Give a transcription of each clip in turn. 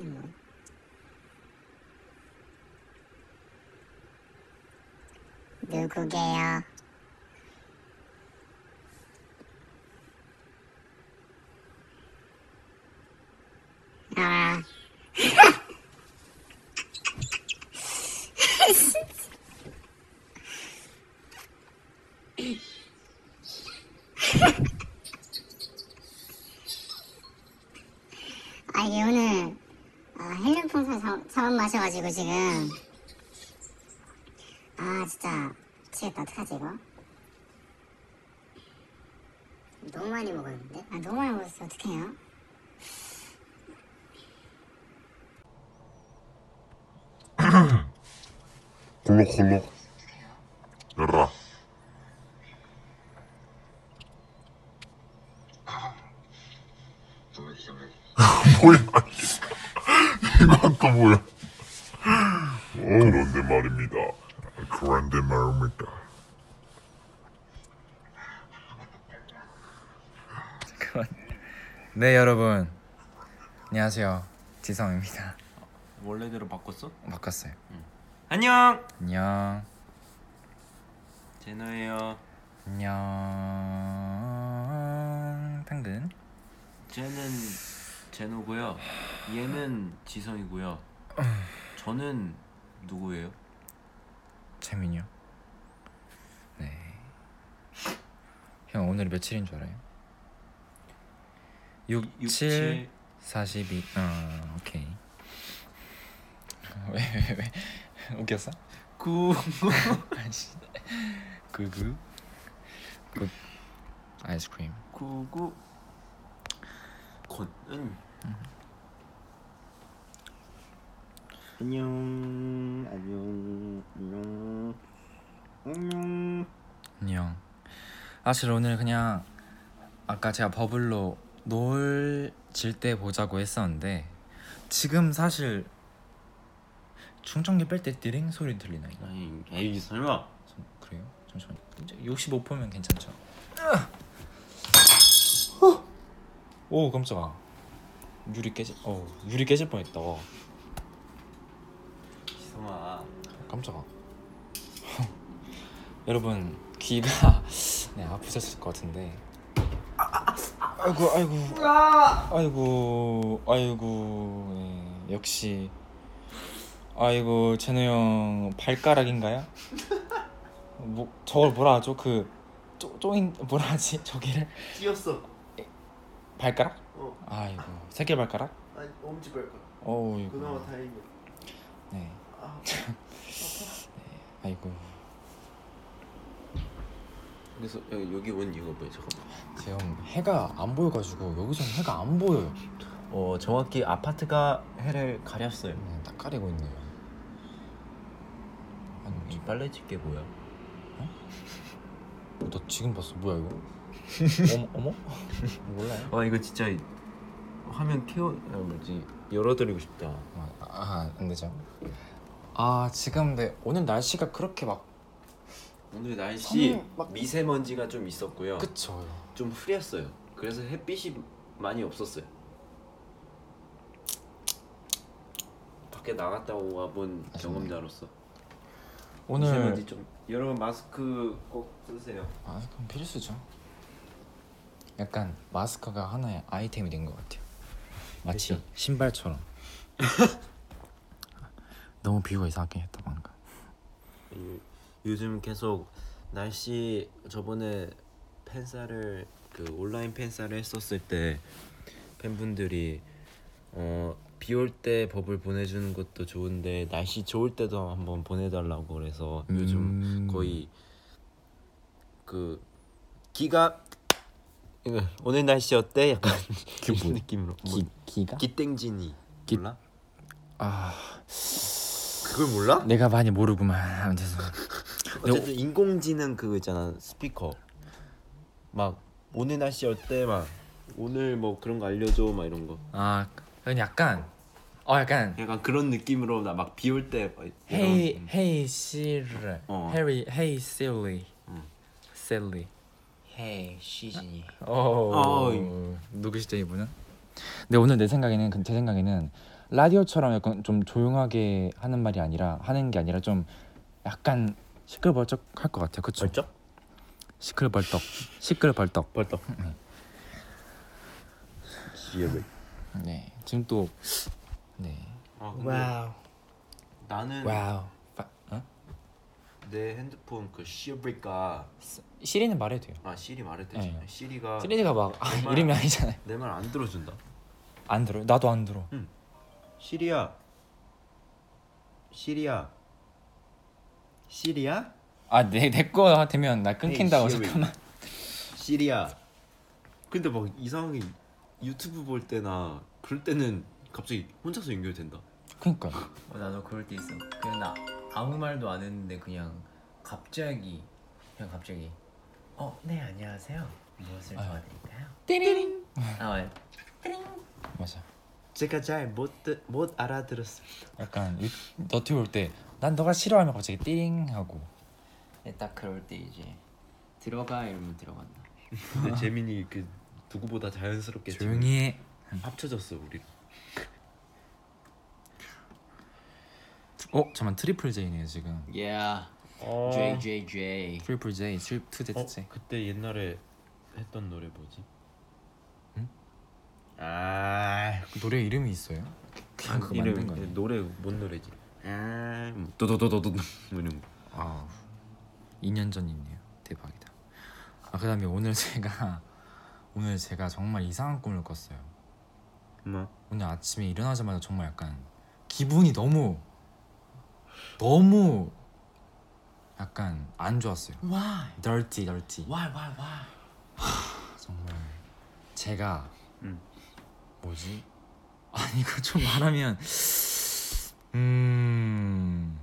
뭐 누구게요? 아, 아 이게 오늘 아, 헬륨 풍선 마셔가지고 지금. 아 진짜. 미치겠다. 어떡하지 이거? 너무 많이 먹었는데? 아 너무 많이 먹었어. 어떡해요? 콜록콜록 열라 뭐야 이건 또 뭐야 어, 그런데 말입니다 그런데 말입니다 그만. 네 여러분. 안녕하세요. 지성입니다. 원래대로 바꿨어? 바꿨어요. 안녕! 안녕. 제노예요. 안녕. 당근. 쟤는 제노고요. 얘는 지성이고요. 저는 누구예요? 재민이요. 네 형 오늘이 며칠인 줄 알아요? 6, 7, 67 42 어, 오케이. 왜 왜왜 웃겼어? 9 아이씨. 구구. 굿. 아이스크림. 99 곤은 안녕. 안녕. 안녕. 안녕. 안녕. 사실 오늘 그냥 아까 제가 버블로 노을 질 때 보자고 했었는데 지금 사실 충전기 뺄때 띠링 소리 들리나 이거? 아니 에이 설마 좀 그래요? 잠시만. 65%면 괜찮죠? 오 깜짝아. 유리 깨질. 어 유리 깨질 뻔했다. 지성아 깜짝아. 여러분 귀가 네 아프셨을 것 같은데. 아이고 아이고. 아이고 아이고 네, 역시. 아이고 제노 형 발가락인가요? 뭐 저걸 뭐라 하죠? 그 쪼, 쪼인 뭐라 하지? 저기를? 뛰었어 발가락? 어. 아이고 새끼 발가락? 아니 엄지 발가락. 어이구. 다행이야. 네. 아. 아이고 그래서 여기, 여기 온 이유가 뭐야 잠깐만 지금 해가 안 보여가지고 여기서는 해가 안 보여요. 어 정확히 아파트가 해를 가렸어요 그냥 딱 가리고 있네요. 아니 이 빨래 집게 뭐야? 너, 너 지금 봤어? 뭐야 이거? 어머 어머? 몰라요? 아 이거 진짜 화면 케어 아, 뭐지 열어드리고 싶다 아안 되죠. 아 지금 근데 오늘 날씨가 그렇게 막 오늘 날씨 선- 막- 미세먼지가 좀 있었고요 그쵸. 좀 흐렸어요 그래서 햇빛이 많이 없었어요 밖에 나갔다 와본 아쉽네. 경험자로서 오늘 미세먼지 좀 여러분 마스크 꼭 쓰세요 아 그럼 필수죠. 약간 마스크가 하나의 아이템이 된 것 같아요. 마치. 신발처럼. 너무 비유가 이상하긴 했다 방금. 이- 요즘 계속 날씨 저번에 팬사를 그 온라인 팬사를 했었을 때 팬분들이 어 비 올때 버블 보내주는 것도 좋은데 날씨 좋을 때도 한번 보내달라고 그래서 요즘 음. 거의 그 기가 오늘 날씨 어때? 약간 이런? 느낌으로 뭐, 기 기가? 기땡진이 기- 몰라? 아 그걸 몰라? 내가 많이 모르구만. 아무튼 어쨌든 인공지능 그거 있잖아 스피커. 막 오늘 날씨 어때? 막 오늘 뭐 그런 거 알려줘 막 이런 거. 아 그건 약간 어 약간 약간 그런 느낌으로 나 막 비 올때 헤이 헤이 시리 어. 헤리 헤이 실리 응. 실리 헤이 시즌이 어. 어이. 누구시죠 이분은? 근데 오늘 내 생각에는 그- 제 생각에는 라디오처럼 약간 좀 조용하게 하는 말이 아니라 하는 게 아니라 좀 약간 시끌벅적 할 것 같아요. 그쵸? 벌쩍? 시끌벌떡, 시끌벌떡. 벌떡. 시에베. 네, 지금 또 네, 아, 근데 와우. 나는 와우. 파, 어? 내 핸드폰 그 시어브리가 시리는 말해도 돼요. 아 시리 말했듯이 네. 시리가 시리가 막 아, 정말- 이름이 아니잖아요. 내 말 안 들어준다. 안 들어. 나도 안 들어. 시리야. 시리야. 시리야? 아내 내 거 되면 나 끊긴다고 시리. 잠깐만. 시리야. 근데 막 이상하게 유튜브 볼 때나 그럴 때는 갑자기 혼자서 연결된다. 그니까. 어, 나도 그럴 때 있어. 그냥 나 아무 말도 안 했는데 그냥 갑자기 그냥 갑자기 어, 네 안녕하세요. 무엇을 아유. 도와드릴까요? 띠링. 아, 왜? 맞아. 제가 잘 못 못 알아들었습니다. 약간 유- 너튜브 볼때 난 너가 싫어하면 갑자기 띠링 하고. 네, 딱 그럴 때 이제 들어가 이러면 들어간다. 근데 재민이 그 누구보다 자연스럽게 지금 조용히 해. 합쳐졌어 우리. 어 잠만 triple J네요 지금. Yeah. 어. JJJ. triple J, triple two 어, J. 그때 옛날에 했던 노래 뭐지? 응? 아, 그 노래 이름이 있어요? 그냥 그거 만든 거 아니야? 노래 뭔 노래지? 아, 도도도도도 뭐 이런 거. 아, 2년 전이네요. 대박이다. 아 그다음에 오늘 제가 오늘 제가 정말 이상한 꿈을 꿨어요. 뭐? 오늘 아침에 일어나자마자 정말 약간 기분이 너무 너무 약간 안 좋았어요. Why? dirty, dirty. Why? Why? Why? 정말 제가 음. 뭐지? 아니 이거 좀 말하면 음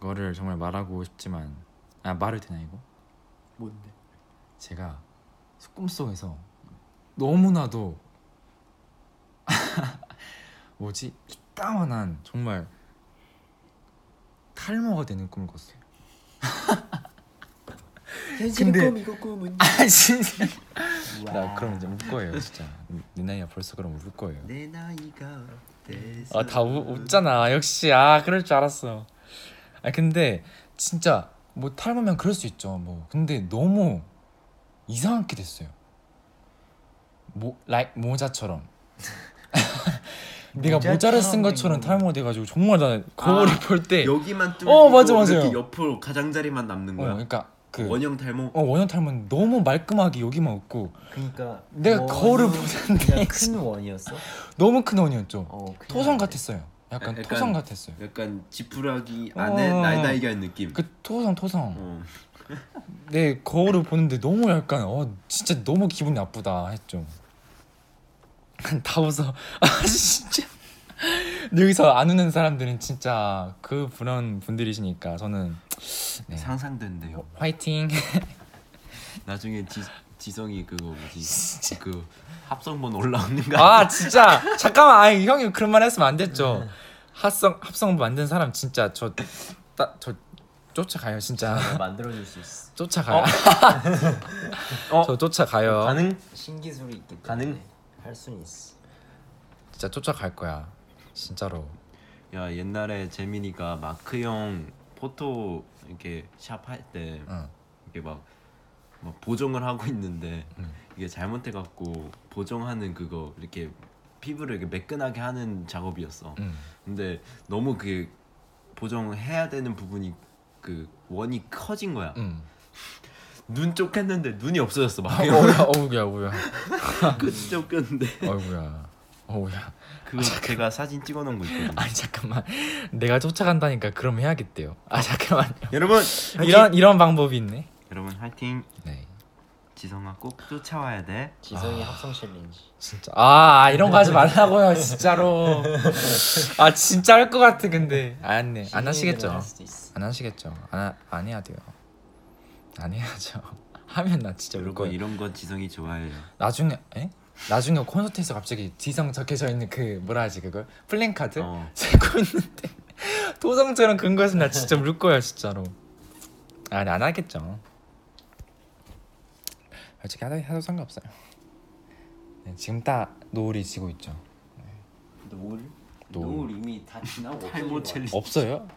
거를 정말 말하고 싶지만 아 말을 되나 이거? 뭔데? 제가 꿈속에서 너무나도 뭐지 이따만한 정말 탈모가 되는 꿈을 꿨어요. 근데- 꿈 이거 꿈은 아 진짜. 나 그럼 이제 울 거예요 진짜. 네 나이가 벌써 그럼 울 거예요. 내 나이가 아 다 웃잖아. 역시. 아 그럴 줄 알았어. 아 근데 진짜 뭐 탈모면 그럴 수 있죠 뭐. 근데 너무 이상하게 됐어요. 모 라이 모자처럼. 내가 모자를 쓴 것처럼 탈모 돼가지고 정말 나 거울을 아, 볼때어 여기만 뚫리고 어, 맞아, 맞아요. 이렇게 옆으로 가장자리만 남는 거야. 그러니까 그 원형 탈모. 어, 원형 탈모는 너무 말끔하게 여기만 없고 그러니까 내가 거울을 보는데 큰 원이었어? 너무 큰 원이었죠 어, 토성 났네. 같았어요 약간 약간- 토성 같았어요 약간 지푸라기 안에 어. 날다이가 느낌. 그 토성 토성 어. 내 거울을 보는데 너무 약간 어 진짜 너무 기분 나쁘다 했죠. 다 웃어. 아 진짜. 여기서 안 웃는 사람들은 진짜 그 그런 분들이시니까 저는 네. 상상된대요. 화이팅. 나중에 지, 지성이 그거 뭐지? 그 합성본 올라오는 거. 아 진짜 잠깐만 아니 형이 그런 말 했으면 안 됐죠. 합성 합성 만든 사람 진짜 저저 쫓아가요 진짜 만들어줄 수 있어. 쫓아가요. 어? 저 쫓아가요. 가능? 신기술이 있기 때문에 가능? 할 수는 있어. 진짜 쫓아갈 거야. 진짜로. 야 옛날에 재민이가 마크 형 포토 이렇게 샵 할때 응. 이게 막, 막 보정을 하고 있는데 응. 이게 잘못해 갖고 보정하는 그거 이렇게 피부를 이렇게 매끈하게 하는 작업이었어. 응. 근데 너무 그 보정해야 되는 부분이 그 원이 커진 거야. 응. 눈쪽 했는데 눈이 없어졌어. 막 어우야 어우야 어우야. 끝이 쫓겼는데 어우야 어우야. 그거 제가 사진 찍어놓은 거 있거든요. 아니 잠깐만 내가 쫓아간다니까 그럼 해야겠대요. 아 잠깐만요. 여러분 이런 이런 방법이 있네. 여러분 화이팅. 네. 지성아 꼭 쫓아와야 돼. 지성이 합성 challenge. 진짜 아 이런 거 하지 말라고요 진짜로. 아 진짜 할 것 같아 근데 안네 안 하시겠죠. 안 하시겠죠. 안, 안 해야 돼요. 안 해야죠. 하면 나 진짜 울 여러분 거예요. 이런 거 지성이 좋아해요. 나중에 에? 나중에 콘서트에서 갑자기 지성 적혀져 있는 그 뭐라 하지 그걸 플랜카드 어. 들고 있는데 도성처럼 근거에서 나 진짜 울 거야 진짜로. 아니 안 하겠죠. 솔직히 하다 해도 상관없어요. 네, 지금 딱 노을이 지고 있죠. 노을? 노을. 이미 다 지나고 탈모 없어진 젤리. 없어요?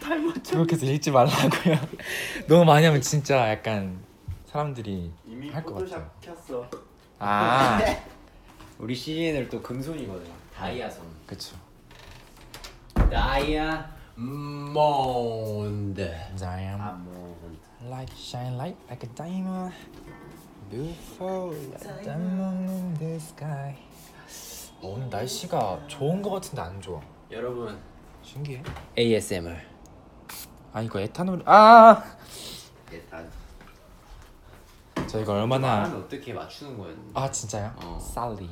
그렇게 해서 읽지 말라고요. 너무 많이 하면 진짜 약간 사람들이 이미 할 것 같아요. 포토샵 켰어. 아. 우리 CN을 또 금손이거든. 다이아 손. 그쵸. 다이아 몬드. Diamond 아몬드. like shine light like a diamond, beautiful like diamond in the sky. 어, 오늘 날씨가 좋은 거 같은데 안 좋아. 여러분 신기해. ASMR. 아 이거 에탄올 아 일단 저희가 얼마나 말하면 어떻게 맞추는 거였는데. 아 진짜요? 어. 살리.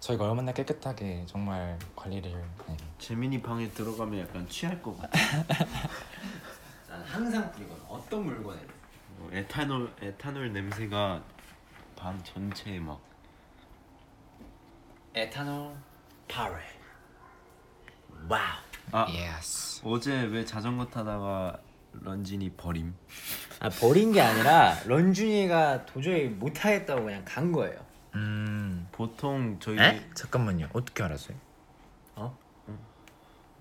저희가 얼마나 깨끗하게 정말 관리를 네. 재민이 방에 들어가면 약간 취할 것 같아. 난 항상 뿌리거든. 어떤 물건에. 어, 에탄올 에탄올 냄새가 방 전체에 막 에탄올 파레. Wow. 아 Yes. 어제 왜 자전거 타다가 런진이 버림? 아 버린 게 아니라 런쥔이가 도저히 못하겠다고 그냥 간 거예요. 음. 보통 저희 에? 잠깐만요. 어떻게 알았어요? 어?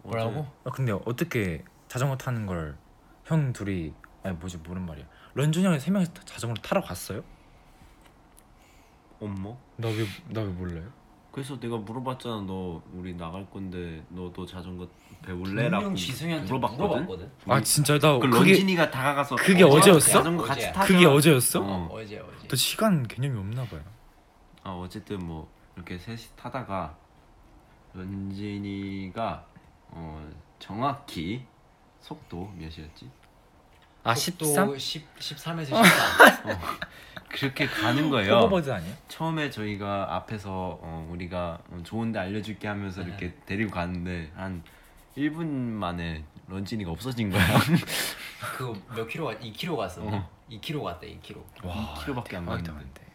뭐라고? 아 근데 어떻게 자전거 타는 걸 형 둘이 아니 뭐지 모른 말이야. 런쥔 형이 세 명이 다 자전거를 타러 갔어요? 엄마? 나왜나 왜 몰라요? 그래서 내가 물어봤잖아 너 우리 나갈 건데 너도 자전거 배울래라고 분명 지승이한테 물어봤거든. 물어봤거든. 아 진짜 나 그 그게 런진이가 다가가서 그게 어, 어제였어? 자전거 같이 어제야. 타자. 그게 어제였어? 어. 어제 어제. 또 시간 개념이 없나 봐요. 아 어쨌든 뭐 이렇게 셋이 타다가 런진이가 어 정확히 속도 몇이었지? 아 속도 13? 10 13에서 14. 그렇게 가는 거예요. 호버버드 아니야? 처음에 저희가 앞에서 어, 우리가 어, 좋은데 알려줄게 하면서 네. 이렇게 데리고 갔는데 한 1분 만에 런진이가 없어진 거야. 그몇 킬로 갔? 2 킬로 갔어. 어. 2 킬로 갔다 2킬로. 2km밖에 안 대박이다, 갔는데 근데.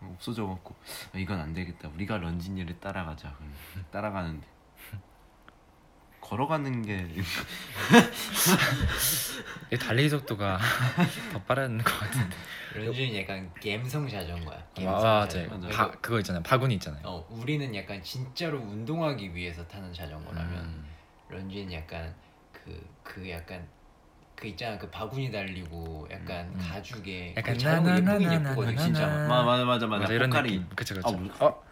어, 없어져 갖고 아, 이건 안 되겠다. 우리가 런진이를 따라가자. 따라가는데 걸어가는 게 이 달리기 속도가 더 빠른 것 같은데. 런쥔이 약간 갬성 자전거야. 갬성 아. 자전거. 맞아요. 바, 그거 있잖아요. 바구니 있잖아요. 어 우리는 약간 진짜로 운동하기 위해서 타는 자전거라면 음. 런쥔이 약간 그 그 약간 그 있잖아 그 바구니 달리고 약간 음. 가죽에 약간 그 자전거 예쁘긴. 예쁘거든 진짜. 마, 맞아 맞아 맞아. 이런 포카리. 느낌. 그쵸 그쵸. 아, 뭐- 어.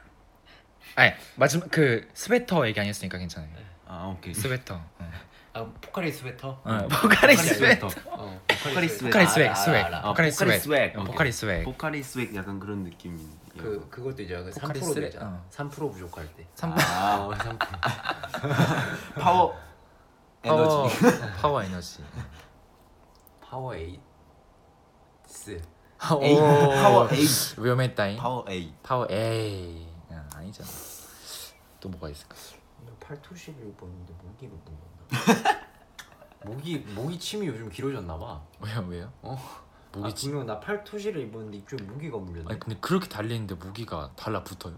아니 마지막 그 스웨터 얘기 아니었으니까 괜찮아요. 아 오케이. 스웨터. 어. 아 포카리 스웨터. 어, 포카리 스웨터. 어, 포카리 스웨터. 포카리 swag 알아, swag. 알아, 알아. 포카리 포카리 swag. swag. 어. 포카리 swag. 포카리 swag 약간 그런 느낌이. 그 그것도. 그 포카리 3% 스웨- 되잖아. 어. 3% 부족할 때. 3 아 어, 3%. 파워 파워 에너지. 어, 파워 에너지. 파워 에이스. 에이, 파워 A. 위험했다잉. 파워 A. 파워. 야, 아니잖아. 또 뭐가 있을까? 팔토시를 입었는데 모기가 물었 나? 모기 모기 침이 요즘 길어졌나 봐. 왜요 왜요? 어? 모기 아, 분명 나 팔토시를 입었는데 이쪽에 모기가 물렸네. 아니 근데 그렇게 달리는데 모기가 달라붙어요?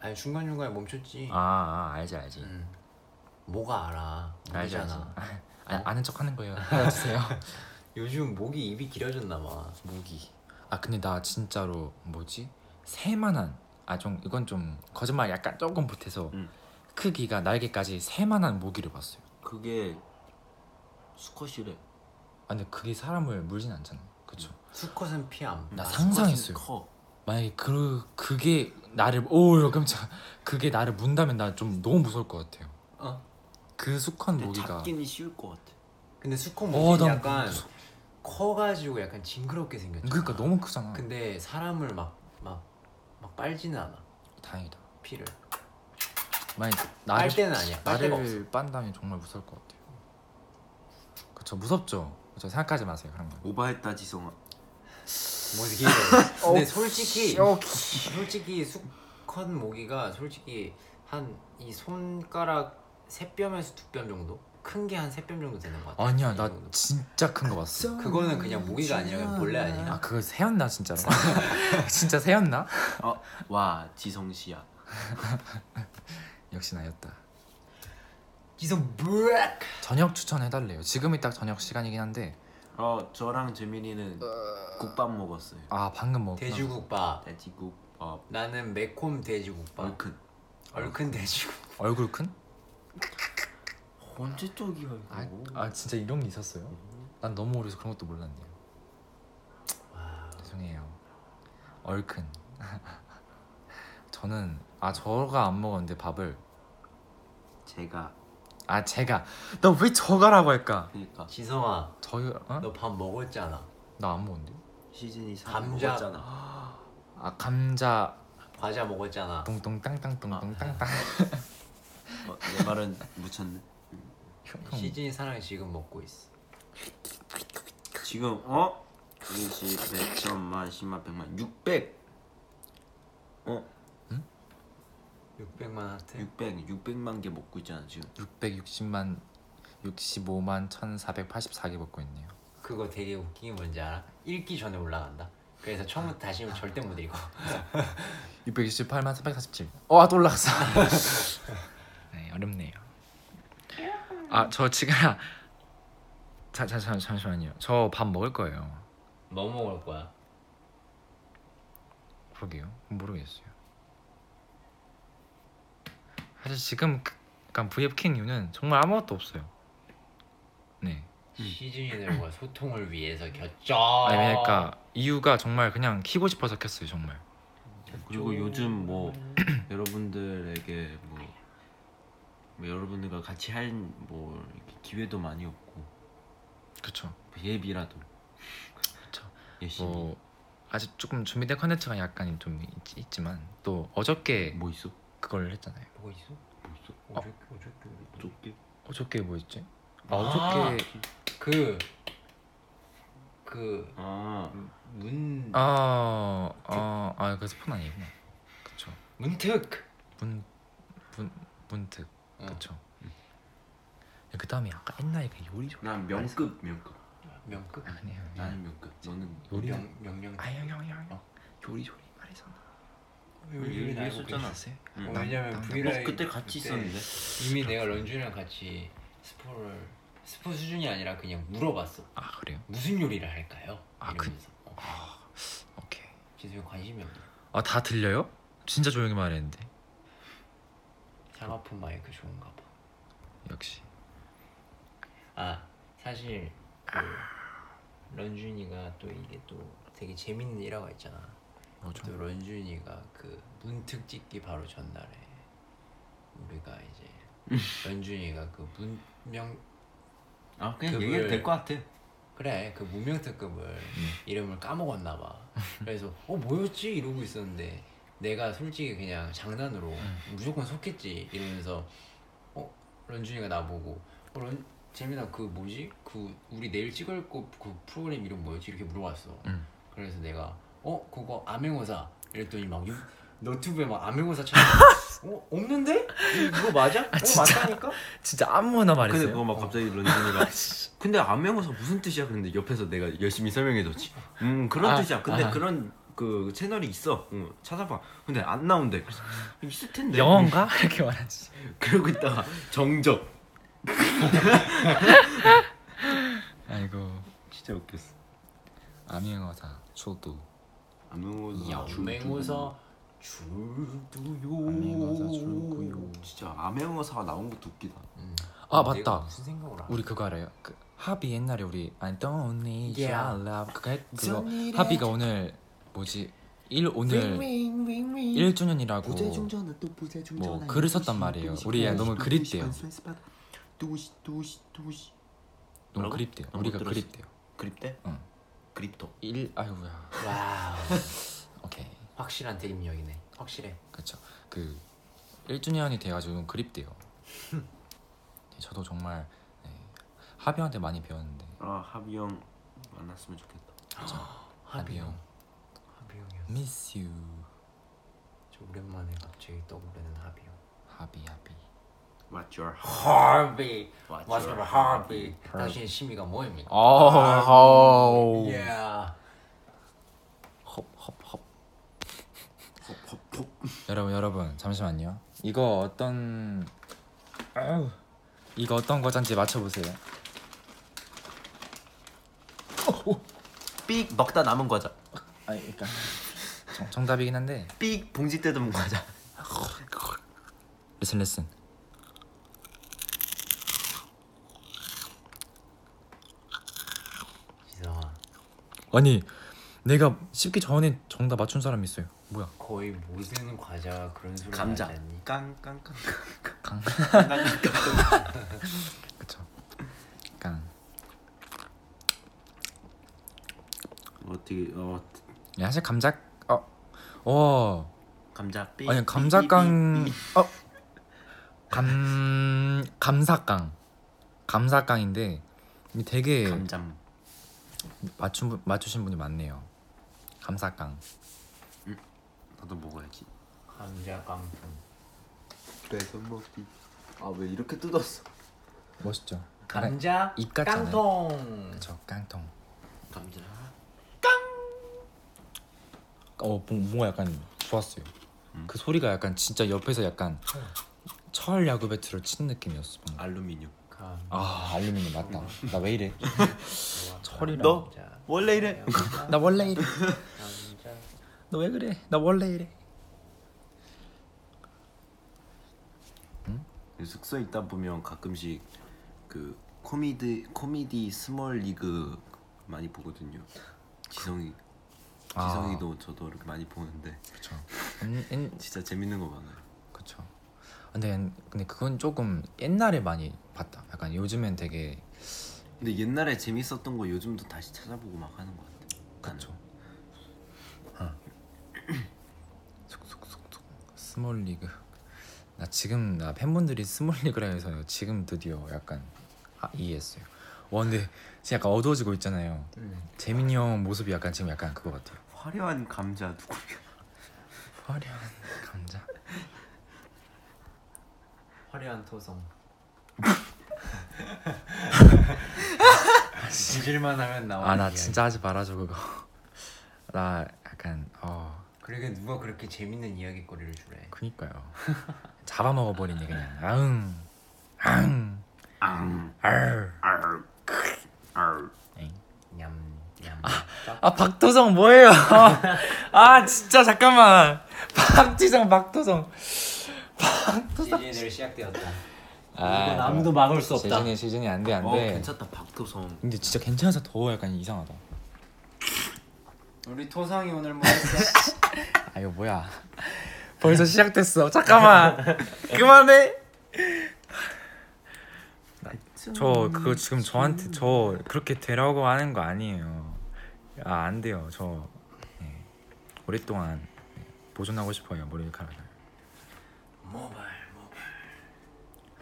아니 중간 중간에 멈췄지. 아, 아 알지 알지. 음. 뭐가 알아? 알지 알지. 모기잖아. 아, 아는 척 하는 거예요. 알아주세요. 요즘 모기 입이 길어졌나 봐. 무기. 아 근데 나 진짜로 뭐지? 새만한 아 좀 이건 좀 거짓말 약간 조금 보태서 음. 크기가 날개까지 새만한 모기를 봤어요. 그게 수컷이래. 아 근데 그게 사람을 물진 않잖아요. 그쵸? 수컷은 피암. 나 아, 상상했어요. 커. 만약에 그 그게 나를 오 깜짝 그게 나를 문다면 나 좀 너무 무서울 것 같아요. 어? 그 수컷 근데 모기가 잡기는 쉬울 것 같아. 근데 수컷 어, 모기는 나 약간 무서워. 커가지고 약간 징그럽게 생겼잖아. 그러니까 너무 크잖아. 근데 사람을 막 막 막 빨지는 않아. 다행이다. 피를. 만약 빨 나를 때는 아니야. 빨 때가 없어. 나를 빤다면 정말 무서울 것 같아요. 그쵸 무섭죠. 그쵸 생각하지 마세요 그런 거. 오바했다 지성아. 뭐 길어. 근데 솔직히 솔직히 수컷 모기가 솔직히 한 이 손가락 세 뼘에서 두 뼘 정도 큰 게 한 세 뼘 정도 되는 것 같아. 아니야 이 나 정도. 진짜 큰 거 봤어. 그거는 그냥 모기가 아니라 그냥 벌레 아니야? 아 그거 새였나 진짜로? 진짜 새였나? 어, 와 지성 씨야. 역시 나였다. 기성 브렉. 저녁 추천해달래요. 지금이 딱 저녁 시간이긴 한데 어 저랑 재민이는 국밥 먹었어요. 아 방금 먹 돼지국밥. 돼지국밥 나는 매콤 돼지국밥. 얼큰. 얼큰 돼지고. 얼굴 큰? 언제 쪽이야 이거? 아, 아 진짜 이런 게 있었어요? 난 너무 어려서 그런 것도 몰랐네요. 죄송해요. 얼큰. 저는 아 저가 안 먹었는데 밥을 제가 아 제가 나왜 저가라고 할까? 그러니까 지성아, 저희 어? 너 밥 먹었잖아. 나 안 먹었는데? 시즌이 3 감자. 먹었잖아. 아 감자 과자 먹었잖아. 똥똥 땅땅 똥똥 땅땅. 어, 내 말은 묻혔네. 형, 시즌이 사랑 지금 먹고 있어. 지금 어? 20, 100, 1000만, 10만, 100만, 600. 어? 600만 하트. 600, 600만 개 먹고 있잖아 지금. 660만 65만 1484개 먹고 있네요. 그거 되게 웃긴 게 뭔지 알아? 읽기 전에 올라간다. 그래서 처음부터 다시 절대 못 읽어. 668만 347. 와, 또 올라갔어. 네, 어렵네요. 아, 저 지금 자, 자, 잠, 잠시만요. 저 밥 먹을 거예요. 뭐 먹을 거야? 그러게요. 모르겠어요. 사실 지금 그- 약간 V앱 킨 이유는 정말 아무것도 없어요. 네. 시즌이들과 소통을 위해서 켰죠. 아니 그러니까 이유가 정말 그냥 키고 싶어서 켰어요, 정말. 그리고 요즘 뭐 여러분들에게 뭐, 뭐 여러분들과 같이 할 뭐 기회도 많이 없고 그렇죠. 예비라도 그쵸. 열심히 뭐, 뭐 아직 조금 준비된 컨텐츠가 약간 좀 있, 있지만 또 어저께 뭐 있어? 그걸 했잖아요. 뭐 있어? 뭐 있어? 어저께 어저께 우리 좁게? 어저께 뭐 있지? 아, 아. 어저께 그 그, 아 문, 아, 아, 아, 그 스폰 아니구나. 그쵸. 문특! 문, 문, 문득. 어. 그쵸. 그 다음에 아까 옛날에 그 요리 좀. 난 명급 명급 명급? 아니에요. 나는 명급 너는 요리. 명, 명령. 아, 형, 형, 형. 어. 요리 조리 요리 얘기 했었잖아. 응. 어, 나- 왜냐면 나- 브이라이 어, 그때 같이 있었는데 이미 내가 런쥔이랑 같이 스포를 스포 수준이 아니라 그냥 물어봤어. 아, 그래요? 무슨 요리를 할까요? 아, 그- 이러면서. 어. 오케이. 지수형 관심이 없네. 아, 다 들려요? 진짜 조용히 말했는데. 사마폰 마이크 좋은가 봐. 역시. 아 사실 그 런쥔이가 또 이게 또 되게 재밌는 일화가 있잖아. 뭐죠? 또 런쥔이가 그 문특 찍기 바로 전날에 우리가 이제 런쥔이가 그 문명 아 그냥 얘기해도 될 것 같아 그래 그 무명 특급을 이름을 까먹었나 봐. 그래서 어 뭐였지 이러고 있었는데 내가 솔직히 그냥 장난으로 무조건 속했지 이러면서 어 런쥔이가 나보고 어, 런 재민아 그 뭐지 그 우리 내일 찍을 거 그 프로그램 이름 뭐였지 이렇게 물어봤어. 응. 그래서 내가 어 그거 암행어사 이랬더니 막 유, 너튜브에 막 암행어사 찾아. 어 없는데 이거 맞아? 어 맞다니까? 진짜 아무나 근데 말했어요. 그거 막 갑자기 런쥔이가 근데 안면허서 무슨 뜻이야? 근데 옆에서 내가 열심히 설명해줬지 음 그런 아, 뜻이야 근데 아. 그런 그 채널이 있어 응, 찾아봐 근데 안 나온대 그래서 있을 텐데 영어인가? 이렇게 말하지. 그러고 있다가 정적 아이고. 진짜 웃겼어 아미행어사 초도. 암행어사 암행어사 줄도요. 암행어사 줄구요. 진짜 암행어사가 나온 것도 웃기다 음. 아, 맞다. 무슨 생각을 안 우리 그거 알아요? 그 하비 옛날에 우리 I don't need Yeah. your love 그거 했, 그거 하비가 오늘 뭐지 일 오늘 1주년이라고 또 부재 뭐 글을 썼단 말이에요. 우리 너무 그립대요. 두시 두시 두시 너무? 그립대요. 아, 못 우리가. 그립대요. 그립대? 응. 그립토 일 아이고야. 와우. 오케이. 확실한 대입력이네. 확실해. 그렇죠. 그 1주년이 돼가지고 그립대요. 네, 저도 정말 네, 하비한테 많이 배웠는데 아 하비 형 만났으면 좋겠다 하비 형 하비 형이요. miss you 저 오랜만에 갑자기 떠오르는 하비 형. 하비 하비. What's your 하비. What's What's your your 하비? 당신의 취미가 뭐입니까? 어. Yeah. 헙헙헙. 여러분 여러분 잠시만요. 이거 어떤 아유, 이거 어떤 과자인지 맞춰보세요. 삑 먹다 남은 과자 아니 그러니까 정, 정답이긴 한데 삑 봉지 뜯은 과자 listen 지성아 아니 내가 씹기 전에 정답 맞춘 사람 있어요. 뭐야? 거의 모든 과자 그런 소리 감자. 나지 않니? 깡깡깡. 강 그쵸. 강 어떻게 어. 야, 사실 감자 어, 어. 감자 삐. 아니 감자깡. 어, 감 감사깡. 감사깡인데 이 되게 감잠. 맞춘 분- 맞추신 분이 많네요. 감사깡. 나도 먹어야지. 감자 깡통 그래서 먹기. 아 왜 이렇게 뜯었어? 멋있죠. 감자 입 같잖아요. 깡통 그쵸 깡통. 감자. 어 뭐- 뭔가 약간 좋았어요. 그 소리가 약간 진짜 옆에서 약간 철 야구 배트를 친 느낌이었어. 방금. 알루미늄. 감아 알루미늄 맞다. 나 왜 이래? 철이랑. 너 원래 이래. 나 원래 이래. 너 왜 그래? 나 원래 이래. 숙소에 있다 보면 가끔씩 그 코미디 코미디 small 리그 많이 보거든요. 지성이 아. 지성이도 저도 이렇게 많이 보는데 그쵸. 엔, 엔, 진짜 재밌는 거 많아요. 근데 근데 그건 조금 옛날에 많이 봤다. 약간 요즘엔 되게 근데 옛날에 재밌었던 거 요즘도 다시 찾아보고 막 하는 것 같아. 그쵸. 어. 쏙쏙쏙쏙 small 리그. 나 지금 나 팬분들이 small 리그라 해서 지금 드디어 약간 아, 이해했어요. 와 근데 지금 약간 어두워지고 있잖아요. 재민이 형 모습이 약간 지금 약간 그거 같아요. 화려한 감자 누구야? 화려한 감자. 화려한 토성 잊을만 하면 나오는 아나 이야기. 진짜 하지 말아줘 그거. 나 약간 어 그러게 누가 그렇게 재밌는 이야기거리를 주래 그니까요. 잡아먹어 버리니 그냥. 아응 아응 앙. 알. 알. 알. 냠냠 아 박도성 뭐예요? 아 진짜 잠깐만 박지성 박도성 시즌들 시작되었다. 아, 이건 아무도 막을 수 없다. 시즌이 시즌이 안돼 어 안돼. 괜찮다 박도성. 근데 진짜 괜찮아서 더 약간 이상하다. 우리 토성이 오늘 뭐 했어? 아 이거 뭐야? 벌써 시작됐어. 잠깐만. 그만해. 저 그거 지금 저한테 저 그렇게 되라고 하는 거 아니에요. 아 안 돼요. 저 네, 오랫동안 네, 보존하고 싶어요 머리카락을 모발 모발.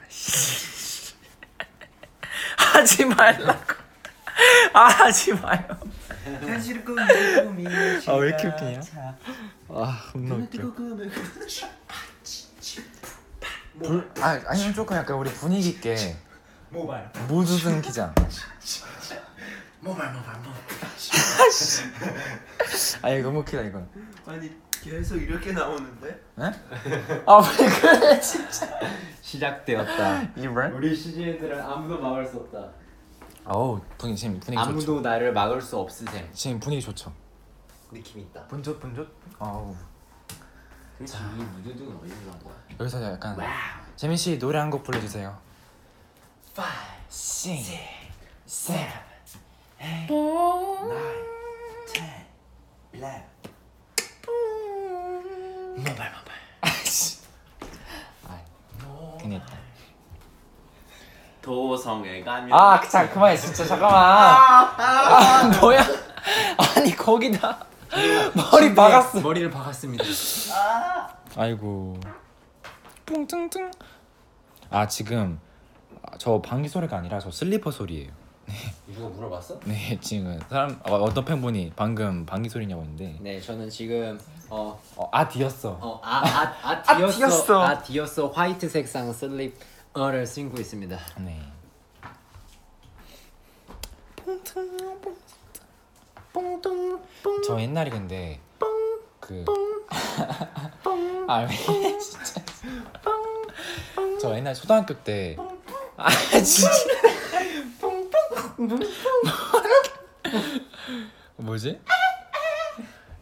하지 말라고. 아 하지 마요. 현실 꿈이 아 왜 이렇게 웃기냐? 아 겁나 웃겨. 불, 아 아니면 조금 약간 우리 분위기 있게 모발. 무드승 기장 모발 모발 모발. 아 이거 너무 웃기다 이거. 아니 계속 이렇게 나오는데? 에? 아왜 그래 진짜. 시작되었다. 이런? 우리 시즌들은 아무도 막을 수 없다. 어우 분위기 지금 분위기 좋죠. 아무도 나를 막을 수 없으셈. 지금 분위기 좋죠. 느낌 있다. 분조 분조? 어우. 도대체 이 무드등은 어디서 난 거야? 여기서 약간 재민 씨 노래 한 곡 불러주세요. 5 6 7 모발 모발 아이씨 아 괜히 했다 도성에 가면 아, 자 그만해 진짜 잠깐만. 아, 뭐야? 아니 거기다 머리 박았어. 머리를 박았습니다 아이고. 뿡뚱뚱. 아 지금 아, 저 방귀 소리가 아니라 저 슬리퍼 소리예요. 누가 물어봤어? 네 지금 사람 어, 어떤 팬분이 방금 방귀 소리냐고 했는데 네 저는 지금 어 어, 아디어스. 어, 아, 아, 아, 아디어스. 디어스. 아디어스. 화이트 색상 슬리퍼를 신고 있습니다. 네. 저 옛날에 근데 그 아, 왜 진짜. 저 옛날 초등학교 때 아, 진짜. 뭐지?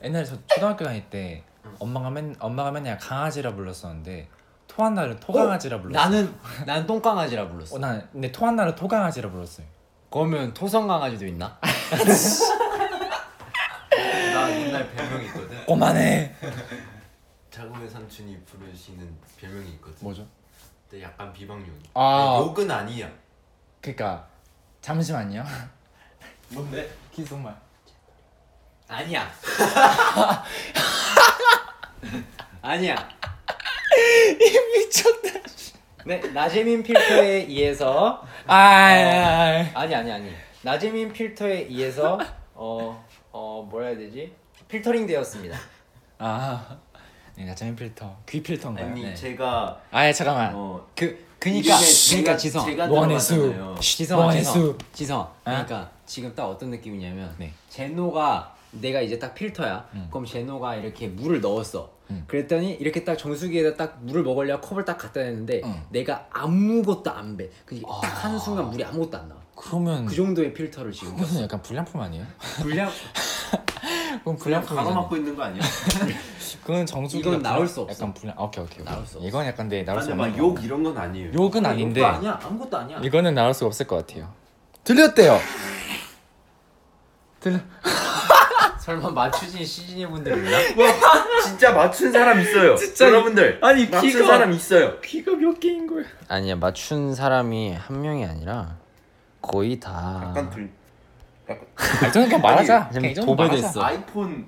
옛날에 저 초등학교 다닐 때 엄마가 맨 엄마가 맨날 강아지라 불렀었는데 토한나를 토강아지라 불렀어. 나는 난 똥강아지라 불렀어. 어, 난 근데 토한나를 토강아지라 불렀어요. 그러면 토성강아지도 있나? 나 옛날 별명이 있거든. 그만해. 자고의 삼촌이 부르시는 별명이 있거든. 뭐죠? 근데 약간 비방용이. 아. 욕은 아니야. 그니까 잠시만요. 뭔데? 기속말. 아니야. 아니야. 미쳤다. 네, 나재민 필터에 의해서 아, 아, 아니 아니 아니. 나재민 필터에 의해서 어, 어 뭐라 해야 되지? 필터링 되었습니다. 아. 네, 나자민 필터. 귀 필터인가요? 아니 네. 제가 아, 잠깐만. 어 그 그니까 그니까 제가- 지성. 제가 원의 수. 들어가잖아요. 지성 원의 지성 수. 지성. 그러니까 지금 딱 어떤 느낌이냐면 네. 제노가 내가 이제 딱 필터야. 음. 그럼 제노가 이렇게 물을 넣었어. 그랬더니 이렇게 딱 정수기에다 딱 물을 먹으려 컵을 딱 갖다 냈는데 응. 내가 아무것도 안 배. 딱한 순간 물이 아무것도 안 나와. 그러면 그 정도의 필터를 지금 그거는 약간 불량품 아니에요? 분량 그건 불량품. 가로 막고 있는 거 아니야? 그건 정수기가 이건 나올 불량- 수 없어. 약간 불량. 오케이 오케이. 오케이. 나올 수 없어. 이건 약간 네 나올 수 아니 없는. 막욕 이런 건 아니에요. 욕은 아닌데 이것도 아니야. 아무것도 아니야. 이거는 나올 수가 없을 것 같아요. 들렸대요. 들려. 설마 맞추진 시즌이 분들 있나? 진짜 맞춘 사람 있어요. 진짜 여러분들 아니, 맞춘 사람 있어요. 귀가 몇 개인 거야? 아니야 맞춘 사람이 한 명이 아니라 거의 다 약간 둘 약간 아, 저는 그냥 말하자. 아니, 그냥 이 정도 도배됐어. 말하자. 아이폰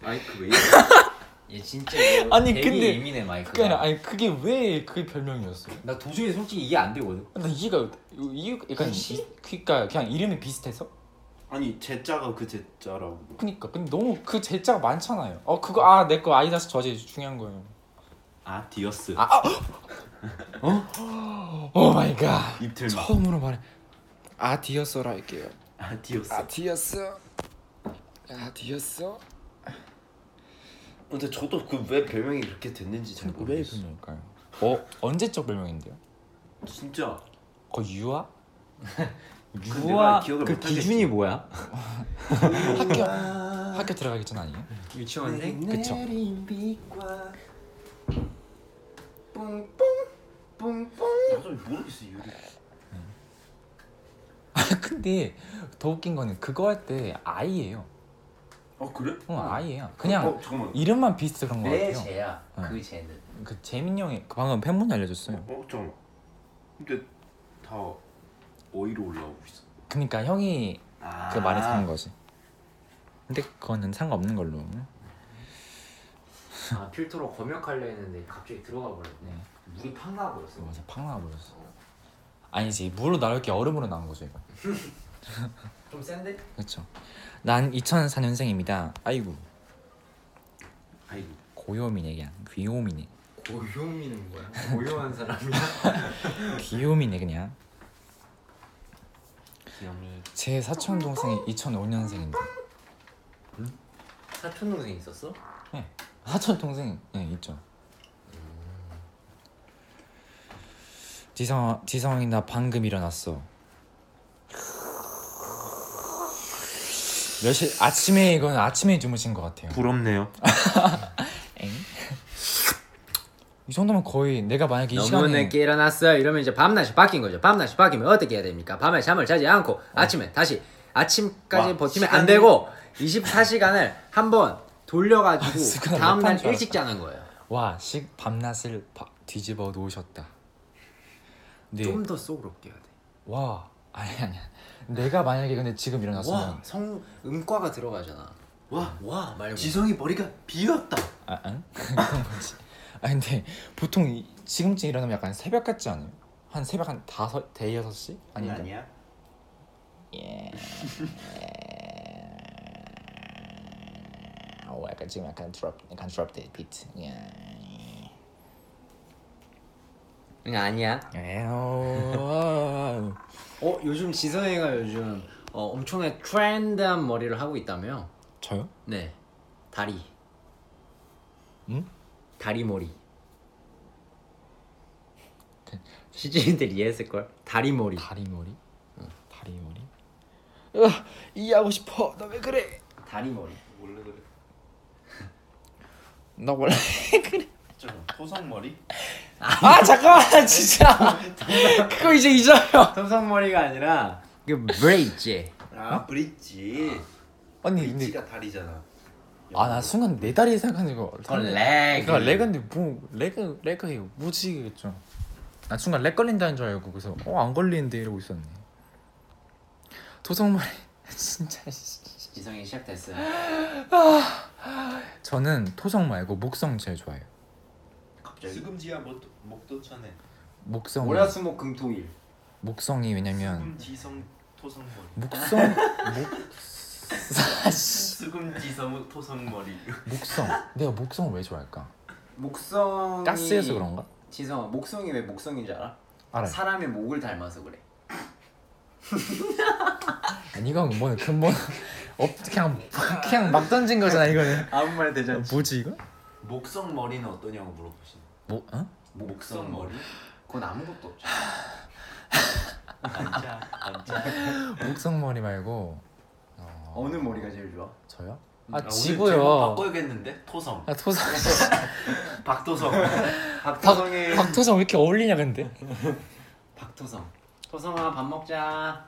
마이크 왜 이래? 얘 진짜 아니, 되게 근데 예민해 마이크가 그게 아니라 아니 그게 왜 그게 별명이었어? 나 도저히 솔직히 이해 안 되거든 나 이해가 이해 약간 이, 그니까 그냥 이름이 비슷해서? 아니 제자가 그 제자라고. 그니까 근데 너무 그 제자가 많잖아요. 어 그거 아 내 거 아이다스 저지 중요한 거예요. 아 디어스. 오 마이 갓. 입틀막. 처음으로 말해. 아디어스라 할게요. 아 디어스. 아디어스. 아디어스. 근데 저도 그 왜 별명이 그렇게 됐는지 잘 왜 모르겠어. 별명일까요? 어 언제적 별명인데요? 진짜 거 유아? 내가 유아 기억을 그 못하겠지. 기준이 뭐야? 학교 학교 들어가기 전 아니에요? 유치원생? 그쵸. 모르겠어 유리. 아 근데 더 웃긴 거는 그거 할 때 아이예요. 어 그래? 어 아이예요. 그냥 어 잠깐만. 이름만 비슷해 그런 거 내 같아요. 쟤야 응. 그 쟤는 그 재민 형이 그 방금 팬분이 알려줬어요. 어 잠깐만. 근데 다 어이로 올라오고 있어. 그니까 형이 아. 그 말에 사는 거지. 근데 그거는 상관없는 걸로. 아 필터로 검역하려 했는데 갑자기 들어가 버렸네 물이 팍 나와버렸어 맞아 팍 나와버렸어. 아니지 물로 나올 게 얼음으로 나온 거죠 이거. 좀 센데? 그렇죠. 난 2004년생입니다. 아이고 아이고. 고요미네 그냥 귀요미네. 고요미는 뭐야? 고요한 사람이야? 귀요미네 그냥. 귀염이. 제 사촌 동생이 2005년생인데. 사촌 동생 있었어? 네. 사촌 동생 네 있죠. 지성 지성이 나 방금 일어났어. 몇 시 아침에 이건 아침에 주무신 것 같아요. 부럽네요. 엥? 이 정도면 거의 내가 만약에 이 너무 시간에 늦게 일어났어 이러면 이제 밤낮이 바뀐 거죠 밤낮이 바뀌면 어떻게 해야 됩니까? 밤에 잠을 자지 않고 아침에 다시 아침까지 와, 버티면 시간이- 안 되고 24시간을 한 번 돌려가지고 순간 다음날 랩한 줄 일찍 자는 거예요 와 식 밤낮을 바, 뒤집어 놓으셨다. 네. 좀더 쏘그럽게 해야 돼 와 아니 아니야. 내가 만약에 근데 지금 일어났으면 와, 성 음과가 들어가잖아. 와 와, 말고. 지성이 머리가 비었다. 아, 응? 그런 거지. 아 근데 보통 이, 지금쯤 일어나면 약간 새벽 같지 않아요? 한 새벽 한 다섯 대여섯 시 아닌가? 아니야? 예. 오 약간 지금 약간 drop 약간 drop the beat. 예. 응, 아니야. 에어. 어, 요즘 지성이가 요즘 어, 엄청나게 트렌드한 머리를 하고 있다며? 저요? 네. 다리. 응? 다리 머리. 시즈인들 이해했을 걸. 다리 머리. 다리 머리? 다리 머리? 으아, 이해하고 싶어. 너왜 그래? 다리 머리. 원래 그래. 나 원래 그래. 좀 토성 머리? 아 잠깐만 진짜 그거 이제 잊어요 토성머리가 아니라 그 브레이즈. 아 브릿지. 아니 근데 브릿지가 다리잖아. 아 나 순간 내 다리 생각하는 거 그건 leg. 그러니까 leg인데 뭐 leg leg에 뭐지겠죠 나 순간 렉 걸린다는 줄 알고 그래서 어 안 걸리는데 이러고 있었네 토성머리 진짜 씨. 지성이 시작됐어요. 저는 토성 말고 목성 제일 좋아해요 갑자기. 수금지야 목 목도천에. 목성 월화수목 금토일. 목성이 왜냐면 수금지성 토성머리. 목성 목 수금지성 토성머리. 목성 내가 목성을 왜 좋아할까 목성이 가스여서 그런가 지성아 목성이 왜 목성인 줄 알아? 알아요 사람의 목을 닮아서 그래. 아니 이건 뭐 근본 없 그냥 그냥 막 던진 거잖아 이거는 아무 말 되지 않지. 뭐지 이거 목성 머리는 어떠냐고 물어보시네. 뭐 어? 목성 머리? 그건 아무것도 없죠. 앉아 앉아. 목성 머리 말고 어, 어느 머리가 제일 좋아? 저요 아, 아 오늘 제목 지고요 바꿔야겠는데 토성. 아 토성 박토성. 박토성의 박토성 왜 이렇게 어울리냐 근데 박토성. 토성아 밥 먹자.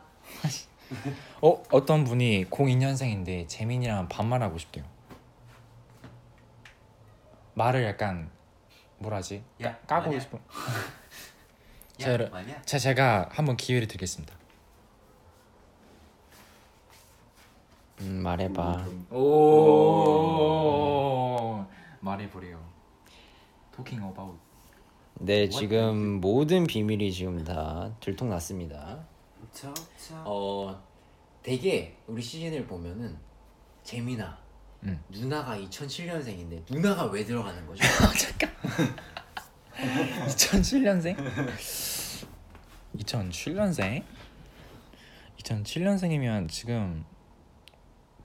어 어떤 분이 02년생인데 재민이랑 반말하고 싶대요 말을 약간 뭐라지? 야 까고 마냐? 싶어 야 제가- 한번 기회를 드리겠습니다. 음 말해봐. 오 말해보래요. Talking about. 네 지금 모든 비밀이 지금 다 들통났습니다. 어 되게 우리 시즌을 보면은 재민아 응. 누나가 2007년생인데 누나가 왜 들어가는 거죠? 2007년생? 2007년생? 2007년생이면 지금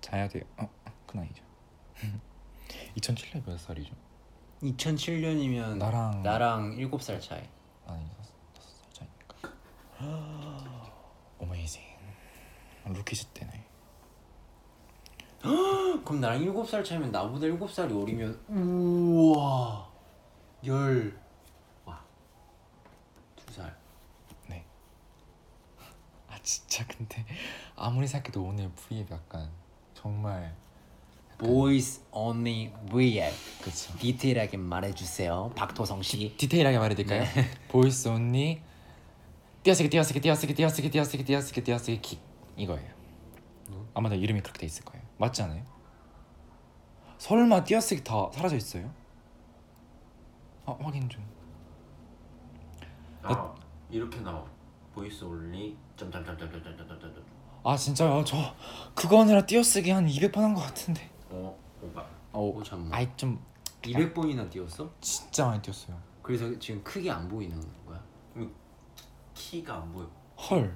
자야 돼요. 어, 그 나이죠. 2007년 몇 살이죠? 2007년이면 나랑- 나랑 7살 차이. 아니 다섯 다섯 살 차이니까. 어메이징. 루키즈 때네. 그럼 나랑 7살 차이면 나보다 7살이 어리면 우와 열 와. 두 살. 네. 아 진짜 근데 아무리 생각해도 오늘 V앱 약간 정말 Boys only V앱. 그쵸. 디테일하게 말해주세요. 박토성 씨. 디테일하게 말해드릴까요? Boys only 띄어쓰기 띄어쓰기 띄어쓰기 띄어쓰기 띄어쓰기 띄어쓰기 띄어쓰기 킥 이거예요. 아마 도 이름이 그렇게 돼 있을 거예요. 맞지 않아요? 설마 띄어쓰기 다 사라져 있어요? 아 확인 좀. 아 이렇게 나와. Boys only 점점점점점점점점. 아 진짜요? 저 그거 하느라 띄어쓰기 한 200번 한 것 같은데. 어 오빠. 오 잠만. 아이 좀 200번이나 띄웠어? 진짜 많이 띄었어요. 그래서 지금 크게 안 보이는 거야? 키가 안 보여. 헐.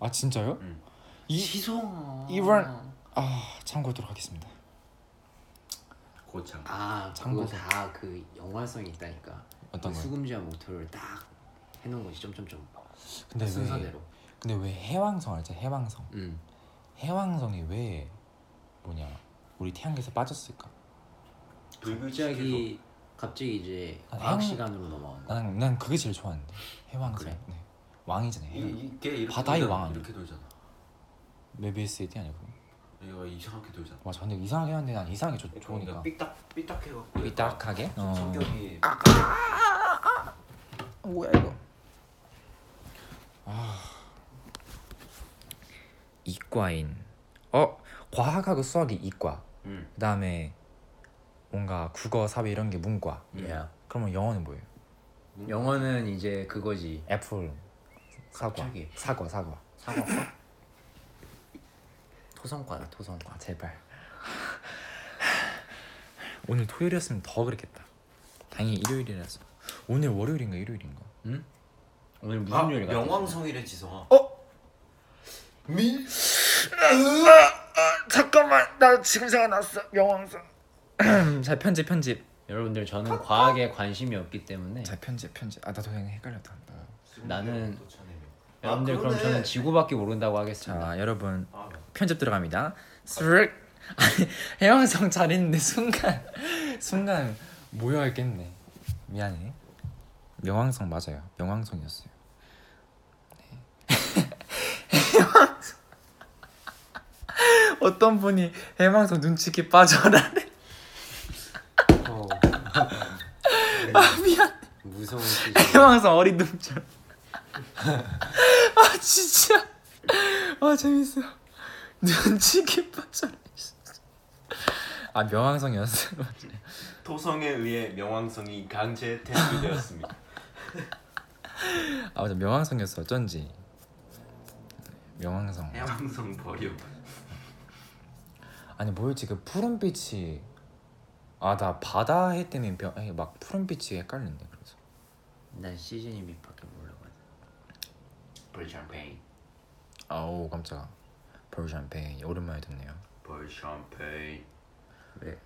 아 진짜요? 응. 이 시성. 이번- 아 참고하도록 하겠습니다. 고창. 아 그거 참고서. 다그 영화성이 있다니까. 어떤 그 거요? 수금지와 모터를 딱 해놓은 거지 점점점. 근데 왜 순서대로. 근데 왜 해왕성 알죠? 해왕성. 응. 해왕성이 왜 뭐냐 우리 태양계에서 빠졌을까? 갑자기 갑자기 이제 아, 과학 형- 시간으로 넘어온다. 난, 난 그게 제일 좋아하는데 해왕성. 그래? 네. 왕이잖아요. 이, 해왕. 이게 이렇게 바다의. 왕. 이렇게 돌잖아. 메비우스의 띠 아니고. 얘가 이상하게 돌잖아. 맞아. 근데 이상하게 하는데 난 이상하게 좋, 그러니까 좋으니까. 삐딱 삐딱해갖고. 삐딱하게? 어. 성격이 뭐야 이거? 아 이과인. 어 과학하고 수학이 이과. 응. 그다음에 뭔가 국어, 사회 이런 게 문과. 예. 그러면 영어는 뭐예요? 영어는 이제 그거지. 애플, 사과, 갑자기. 사과, 사과. 사과과. 토성과다 토성과. 아 제발. 오늘 토요일이었으면 더 그랬겠다. 다행히 일요일이라서. 오늘 월요일인가 일요일인가? 오늘 무슨 아 요리 같아? 영왕성이래 지성아. 미. 잠깐만 나 지금 생각났어 명왕성. 자 편집 편집. 여러분들 저는 과학에 관심이 없기 때문에 자 편집 편집. 아 나도 그냥 헷갈렸다. 나는-. 여러분들 그럼 그러네. 저는 지구밖에 모른다고 하겠습니다. 자 여러분 아, 편집 들어갑니다. 스르륵. 아니 해왕성 잘 있는데 순간 순간 모여야겠네. 미안해. 명왕성 맞아요. 명왕성이었어요. 네. 해왕성. 어떤 분이 해왕성 눈치게 빠져라래. 어. 아 미안. 무서운 시 해왕성 어리둥절. 아 진짜. 아 재밌어. 눈치게 빠져라. 아 명왕성이었어. 토성에 의해 명왕성이 강제 퇴출되었습니다. 아 맞아 명왕성이었어 어쩐지. 명왕성. 해왕성 버려. 아니 뭐였지 그 푸른빛이 아 나 바다 해 때문에 병, 아니, 막 푸른빛이 헷갈리는데 그래서 난 이미밖에 몰라거든 벌샴페인. 아우 깜짝아 벌샴페인 오랜만에 듣네요 벌샴페인. 왜?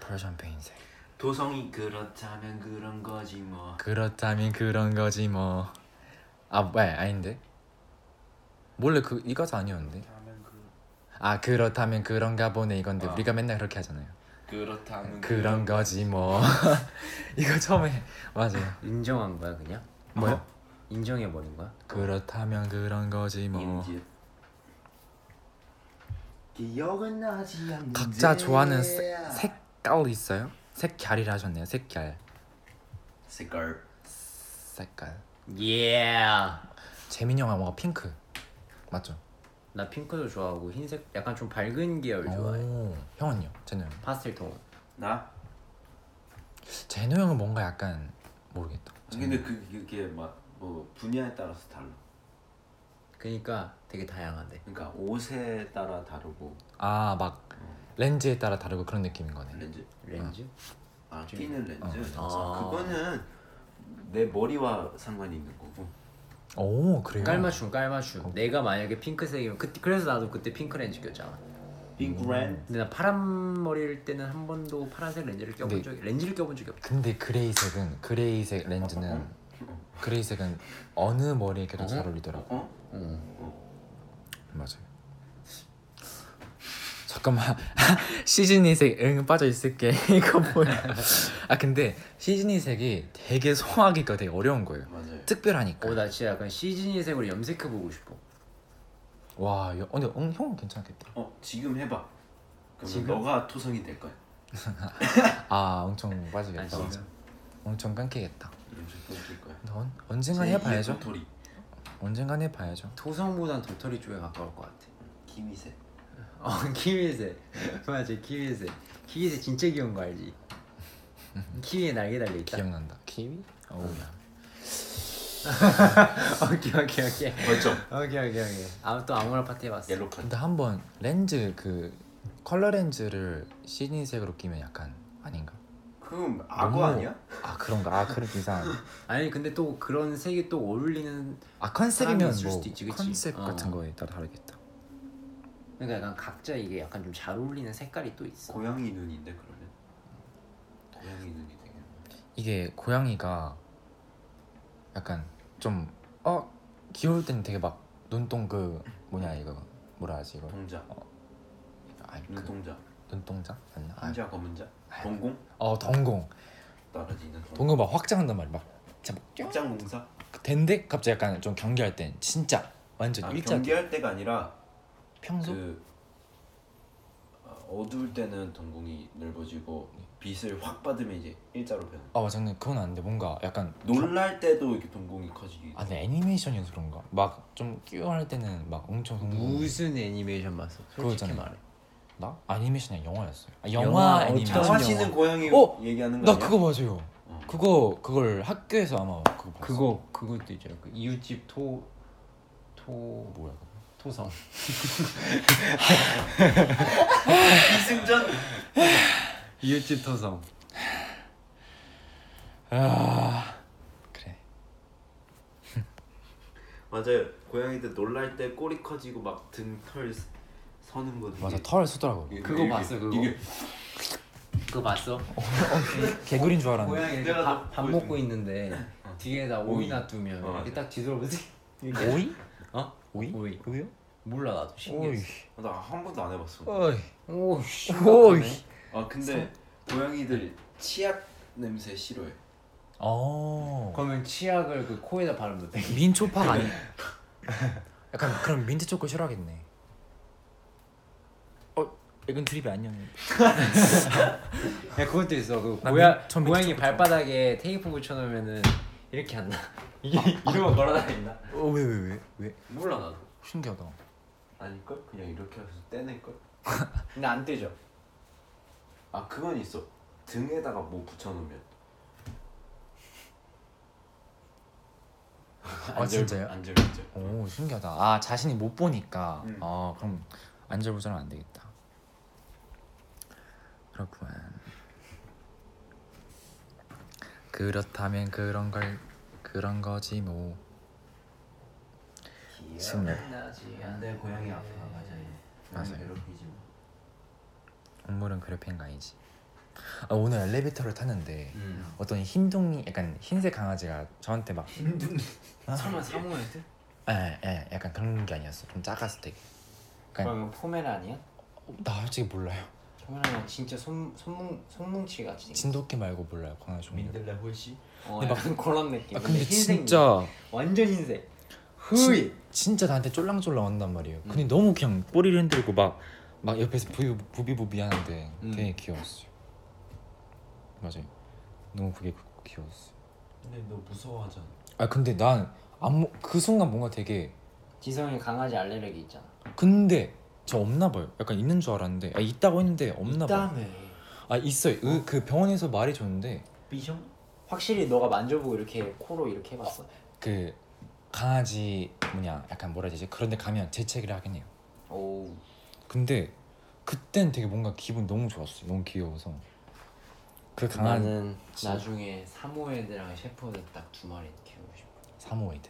벌샴페인색 도성이 그렇다면 그런 거지 뭐. 그렇다면 그런 거지 뭐 아 왜 아닌데 원래 그이 가사 아니었는데 아 그렇다면 그런가 보네 이건데 아. 우리가 맨날 그렇게 하잖아요 그렇다면 그런 거지 뭐 이거 처음에 맞아요 인정한 거야 그냥? 뭐요? 인정해 버린 거야? 그렇다면 그런 거지 뭐 인지. 기억은 나지 않는 각자 좋아하는 색- 색깔 있어요? 색깔이라 하셨네요. 색깔. 색깔. 색깔. 예. 재민이 형아 뭔가 핑크. 맞죠? 나 핑크도 좋아하고 흰색 약간 좀 밝은 계열 좋아해 오. 형은요? 제노 형. 파스텔 톤 나? 제노 형은 뭔가 약간 모르겠다. 근데 그 그게 막 뭐 분야에 따라서 달라. 그니까 되게 다양한데 그러니까 옷에 따라 다르고 아막 렌즈에 따라 다르고 그런 느낌인 거네. 렌즈. 렌즈? 아 끼는 렌즈. 아. 그거는 내 머리와 상관이 있는 거고. 오 그래요? 깔맞춤 깔맞춤 내가 만약에 핑크색이면 그, 그래서 나도 그때 핑크 렌즈 꼈잖아 핑크렌. 근데 나 파란 머리일 때는 한 번도 파란색 렌즈를 껴본 네. 적이 렌즈를 껴본 적이 없다 근데 gray색은 gray색 렌즈는 그레이색은 어느 머리에 껴도 잘 어울리더라고. 어? 맞아요. 잠깐만 시즈니색 응 빠져 있을게 이거 뭐야? 아 근데 시즈니색이 되게 소화하기가 되게 어려운 거예요. 맞아요. 특별하니까. 어, 나 진짜 약간 시즈니색으로 염색해 보고 싶어 와, 여, 어, 근데 응, 형은 괜찮겠다. 어 지금 해봐. 그러면 지금? 너가 토성이 될 거야. 아, 엄청 빠지겠다. 아? 엄청 끊기겠다. 이러면서 끊길 거야. 언, 언젠간 해봐야죠. 도토리. 언젠간 해봐야죠. 토성보단 도토리 쪽에 가까울 것 같아 키위색. 어 키위색 맞아 키위색 키위색 진짜 귀여운 거 알지? 키위에 날개 달려 있다 기억난다. 키위? 어우야. 오케이 오케이 오케이 벌점. 오케이 오케이 오케이 아또 아무나 파티 해봤어 옐로 카드. 근데 한번 렌즈 그 컬러 렌즈를 시즈니색으로 끼면 약간 아닌가? 그럼 악어 너무- 아니야? 아 그런가? 아 그런 이상. 아니 근데 또 그런 색이 또 어울리는 아 컨셉이면 사람이 있을 뭐 수도 있지, 그치? 컨셉 어. 같은 거에 따라 다르겠다. 그러니까 약간 각자 이게 약간 좀 잘 어울리는 색깔이 또 있어 고양이 눈인데 그러면. 고양이 눈이 되게. 이게 고양이가 약간 좀 어 귀여울 때는 되게 막 눈동 그 뭐냐 이거 뭐라 하지 이거 동자. 아니 그 눈동자. 눈동자 맞나? 아, 흰자 검은자. 동공. 어 덩공 동. 동공 막 확장한단 말이야 막 진짜 막 쫙. 입장 공사. 된데 갑자기 약간 좀 경계할 땐 진짜 완전 아, 일자 경계할 때가 아니라 평소 그 어, 어두울 때는 동공이 넓어지고 빛을 확 받으면 이제 일자로 변해. 아 맞아 근데 그건 아닌데 뭔가 약간 놀랄 때도 이렇게 동공이 커지기. 아 근데 애니메이션이어서 그런가 막 좀 끼워할 때는 막 엄청 동공 무슨 애니메이션 봤어? 솔직히 그거잖아요. 말해 나? 아니메이션이 영화였어요 아, 영화, 영화 어, 애니메이션 영화 하시는 고양이 어? 얘기하는 거 나 아니야? 그거 맞아요 어. 그거 그걸 학교에서 아마 그거 봤어 그거 그것도 있잖아 그 이웃집 토... 토... 뭐야 그거 토성 이승전. 이웃집 토성 아 그래 맞아요. 고양이들 놀랄 때 꼬리 커지고 막 등털 서는 거. 맞아 털 쓰더라고 이게- 그거 이게- 봤어, 그거? 이게 그거 봤어? 개구리인 줄 알았는데 고양이 내가 밥, 너 밥 보여준 먹고 있는데 뒤에다 오이 오이. 놔두면 어, 이렇게. 딱 뒤돌아보지 오이? 어? 오이? 오이 오이요? 몰라 나도 신기했어 나한 번도 안 해봤어. 오이 오씨 오이 아 근데 고양이들 치약 냄새 싫어해. 어. 그러면 치약을 그 코에다 바르면 돼. 민초파 아니? 약간 그럼 민트 초코 싫어하겠네. 어, 이건 드립이 아니었네. 야 그것도 있어. 그 나 고야 민- 전 고양이 발바닥에 테이프 붙여놓으면은 이렇게 한다. 이게 이러면 걸어다닌다. 어, 왜, 왜, 왜, 왜? 몰라 나도. 신기하다. 아닐걸? 그냥 이렇게 해서 떼낼걸? 근데 안 뜨죠. 아 그건 있어. 등에다가 뭐 붙여놓으면. 아, 진짜요? 안절부절. 오, 신기하다. 아, 자신이 못 보니까. 음. 아, 그럼 안절부절은 안 되겠다. 그렇구만. 그렇다면 그런 걸 그런 거지 뭐. 정말. 나지 안돼 고양이 아파 맞아. 맞아요. 괴롭히지 마. 동물은 괴롭히는 거 아니지. 아, 오늘 엘리베이터를 탔는데 음. 어떤 흰둥이 약간 흰색 강아지가 저한테 막 설마 사모예드? 에, 에, 약간 그런 게 아니었어. 좀 작았을 때. 그러면 포메라니야? 어, 나 솔직히 몰라요. 포메라니야 진짜 손 손뭉 손뭉치 같이. 진돗개 말고 몰라요. 강아지 종류. 민들레 홀씨? 어, 근데 막- 약간 그런 느낌. 아 근데 흰색 진짜 완전 흰색. 진- 흐이. 진짜 나한테 쫄랑쫄랑 한단 말이에요. 음. 근데 너무 그냥 꼬리를 흔들고 막 막 옆에서 부비 부비부비 하는데 음. 되게 귀여웠어요. 맞아요. 너무 그게 그- 귀여웠어. 요 근데 너 무서워하잖아. 아 근데 난 안그 순간 뭔가 되게 지성이 강아지 알레르기 있잖아. 근데 저 없나 봐요. 약간 있는 줄 알았는데 아 있다고 했는데 없나 봐. 있다며. 아 있어요. 그- 그 병원에서 말이 줬는데 삐숑? 확실히 너가 만져보고 이렇게 코로 이렇게 해봤어. 그 강아지 뭐냐 약간 뭐라 해야 되지? 그런데 가면 재채기를 하긴 해요. 오. 근데 그땐 되게 뭔가 기분 너무 좋았어요. 너무 귀여워서 그 강아지 나는 나중에 사모예드랑 셰퍼드 딱 두 마리 키우고 싶어. 사모예드.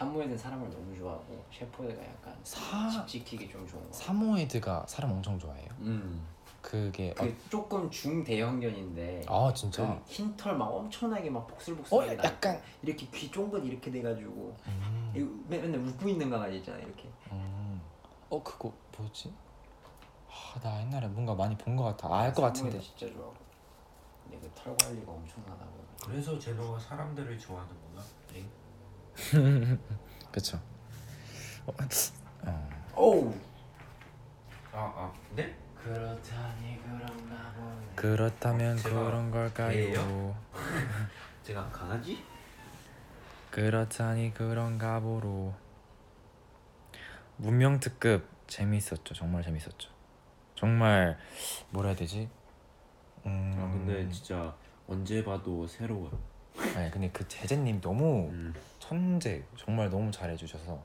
사모예드는 사람을 너무 좋아하고 셰퍼드가 약간 사 집 지키기 좀 좋은 거. 사모예드가 사람 엄청 좋아해요. 음. 그게 그 조금 중대형견인데 아, 아 진짜. 그흰털 막 엄청나게 막 복슬복슬하게 어, 나 약간- 이렇게 귀 쫑긋 이렇게 돼가지고 음, 맨- 맨날 웃고 있는 강아지 있잖아 이렇게 음. 어 그거 뭐지? 아, 나 옛날에 뭔가 많이 본 것 같아. 알 것 같은데. 진짜 좋아하고 근데 그 털 관리가 엄청나다고 그래서 제노가 사람들을 좋아하는구나. 그쵸. 어, 어. 오우 아 아. 네? 그렇다니 그런가 보네 그렇다면 제가 그런 걸까요? 개예요? 제가 강아지? 그렇다니 그런가 보로. 문명 특급 재밌었죠. 정말 재밌었죠. 정말 뭐라 해야 되지? 음. 아 근데 진짜 언제 봐도 새로워. 아니 근데 그 제재님 너무 음. 천재 정말 너무 잘해주셔서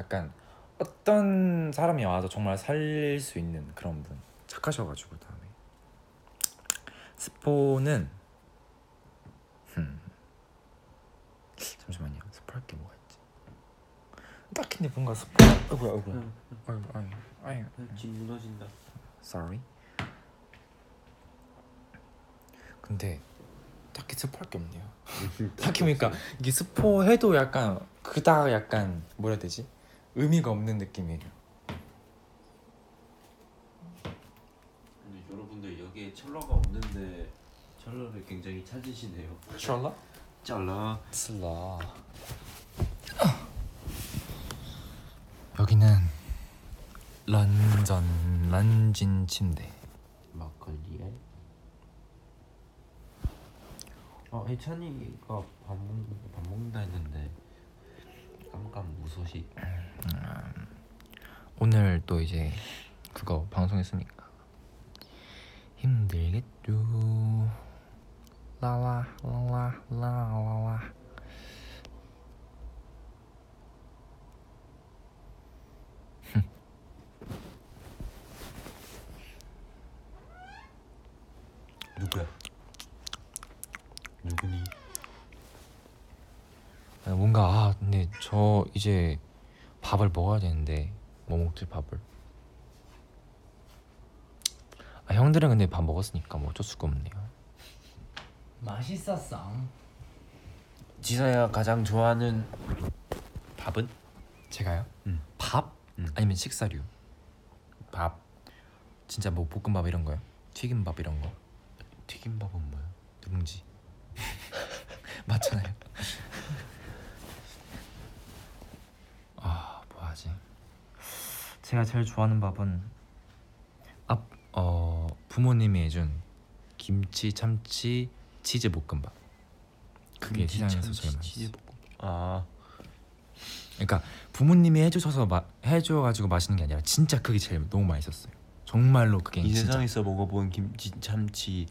약간 어떤 사람이 와도 정말 살릴 수 있는 그런 분. 착하셔가지고 다음에. 스포는 흠. 잠시만요. 스포할 게 뭐가 있지? 딱히 근데 뭔가 스포 아이고야 아이고야 아이고 아이고 아이고 집 무너진다. sorry. 근데 딱히 스포할 게 없네요 딱히 보니까 이게 스포해도 약간 그닥 약간 뭐라 해야 되지 의미가 없는 느낌이에요 근데 여러분들 여기에 철러가 없는데 철러를 굉장히 찾으시네요. 셜라? 쩔러. 슬라 여기는 런전 런진 침대 막걸리에. 어 혜찬이가 밥, 먹, 밥 먹는다 했는데 깜깜 무소식. 오늘 또 이제 그거 방송했으니까 힘들겠죠 라라 라라 라라라 누구야? 누구니? 아, 뭔가 아 근데 저 이제 밥을 먹어야 되는데 뭐 먹지 밥을 아 형들은 근데 밥 먹었으니까 뭐 어쩔 수가 없네요 맛있었어 지사야 가장 좋아하는 밥은? 제가요? 음. 밥? 음. 아니면 식사류? 밥 진짜 뭐 볶음밥 이런 거요? 튀김밥 이런 거? 튀김밥은 뭐야? 누룽지 맞잖아요. 아 뭐하지? 제가 제일 좋아하는 밥은 앞 어 부모님이 해준 김치 참치 치즈 볶음밥. 그게 시장에서 제일 맛있어. 아 그러니까 부모님이 해주셔서 마, 해줘가지고 맛있는 게 아니라 진짜 그게 제일 너무 맛있었어요. 정말로 그게 이 진짜 세상에서 먹어본 김치 참치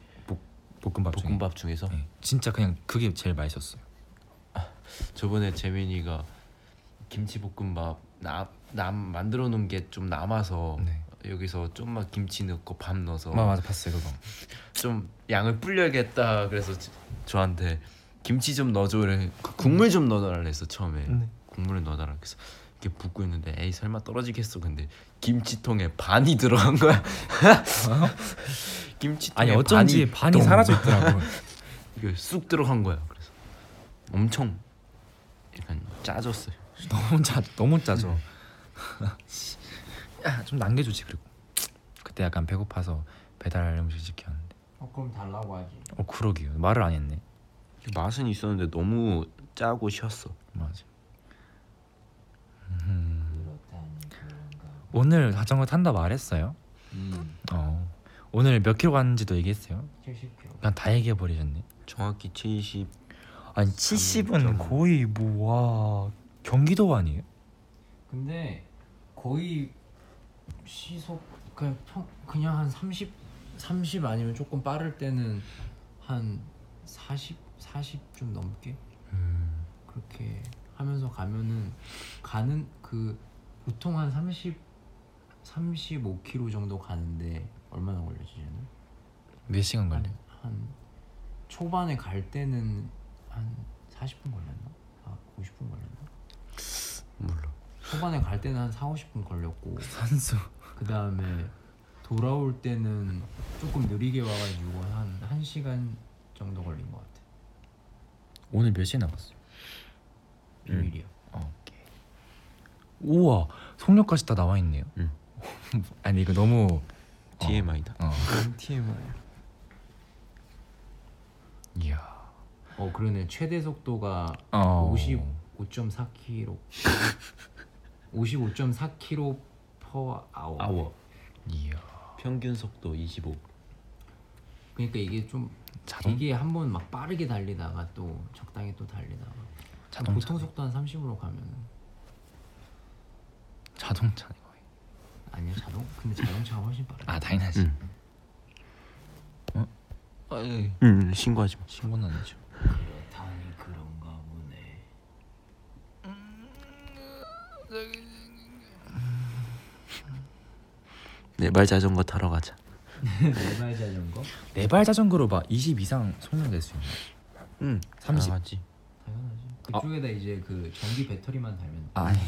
볶음밥 중에. 볶음밥 중에서? 네, 진짜 그냥 그게 제일 맛있었어요. 저번에 재민이가 김치볶음밥 나, 남 만들어 놓은 게 좀 남아서 네. 여기서 좀만 김치 넣고 밥 넣어서 아 맞아. 봤어요 그거. 좀 양을 불려야겠다 그래서 저- 저한테 김치 좀 넣어줘래. 그 국물 좀 넣어달라 그랬어 처음에. 네. 국물을 넣어달라 그래서 이렇게 붓고 있는데 에이 설마 떨어지겠어. 근데 김치통에 반이 들어간 거야 김치통에 아니 어쩐지 반이, 똥. 사라져 있더라고. 이게 쑥 들어간 거야 그래서 엄청 약간 짜졌어요 너무 짜 너무 짜죠. 야, 좀 남겨주지 그리고 그때 약간 배고파서 배달 음식 시켰는데. 어 그럼 달라고 하지. 어 그러게요 말을 안 했네. 맛은 있었는데 너무 짜고 쉬었어 맞아. 그런가. 오늘 자전거 탄다 말했어요? 음. 어. 오늘 몇 킬로 갔는지도 얘기했어요? 70kg. 그냥 다 얘기해 버리셨네. 정확히 70 아니 70은 점. 거의 뭐와 경기도 아니에요? 근데 거의 시속 그냥 평 그냥 한 30, 30 아니면 조금 빠를 때는 한 40, 40 좀 넘게 음. 그렇게 하면서 가면은 가는 그 보통 한 30, 35km 정도 가는데 얼마나 걸리지 쟤는? 몇 시간 걸려? 한, 한 초반에 갈 때는 한 40분 걸렸나? 아 50분 걸렸나? 몰라 초반에 갈 때는 한 4, 50분 걸렸고 선수. 그 다음에 돌아올 때는 조금 느리게 와가지고 한 1시간 정도 걸린 것 같아 오늘 몇 시에 나갔어요? 비밀이야 오케이. 우와 속력까지 다 나와 있네요. 응. 아니 이거 너무 TMI다 어. TMI 이야. 어 그러네 최대 속도가 어. 55.4km 55.4km per hour 아워 이야. 평균 속도 25 그러니까 이게 좀 자동 이게 한 번 막 빠르게 달리다가 또 적당히 또 달리다가 자동차. 보통 속도 한 30으로 가면은 자동차. 아니야 자동 근데 자동차가 훨씬 빠르 아 당연하지. 응. 어? 아, 예. 응 신고하지 마 신고는 아니죠. 그렇다니 그런가 보네 네발 자전거 타러 가자 네발 자전거 네발 자전거로 막 20 이상 속력 낼수 있나? 응 30. 가지 당연하지 그쪽에다 이제 그 전기 배터리만 달면 아, 아니.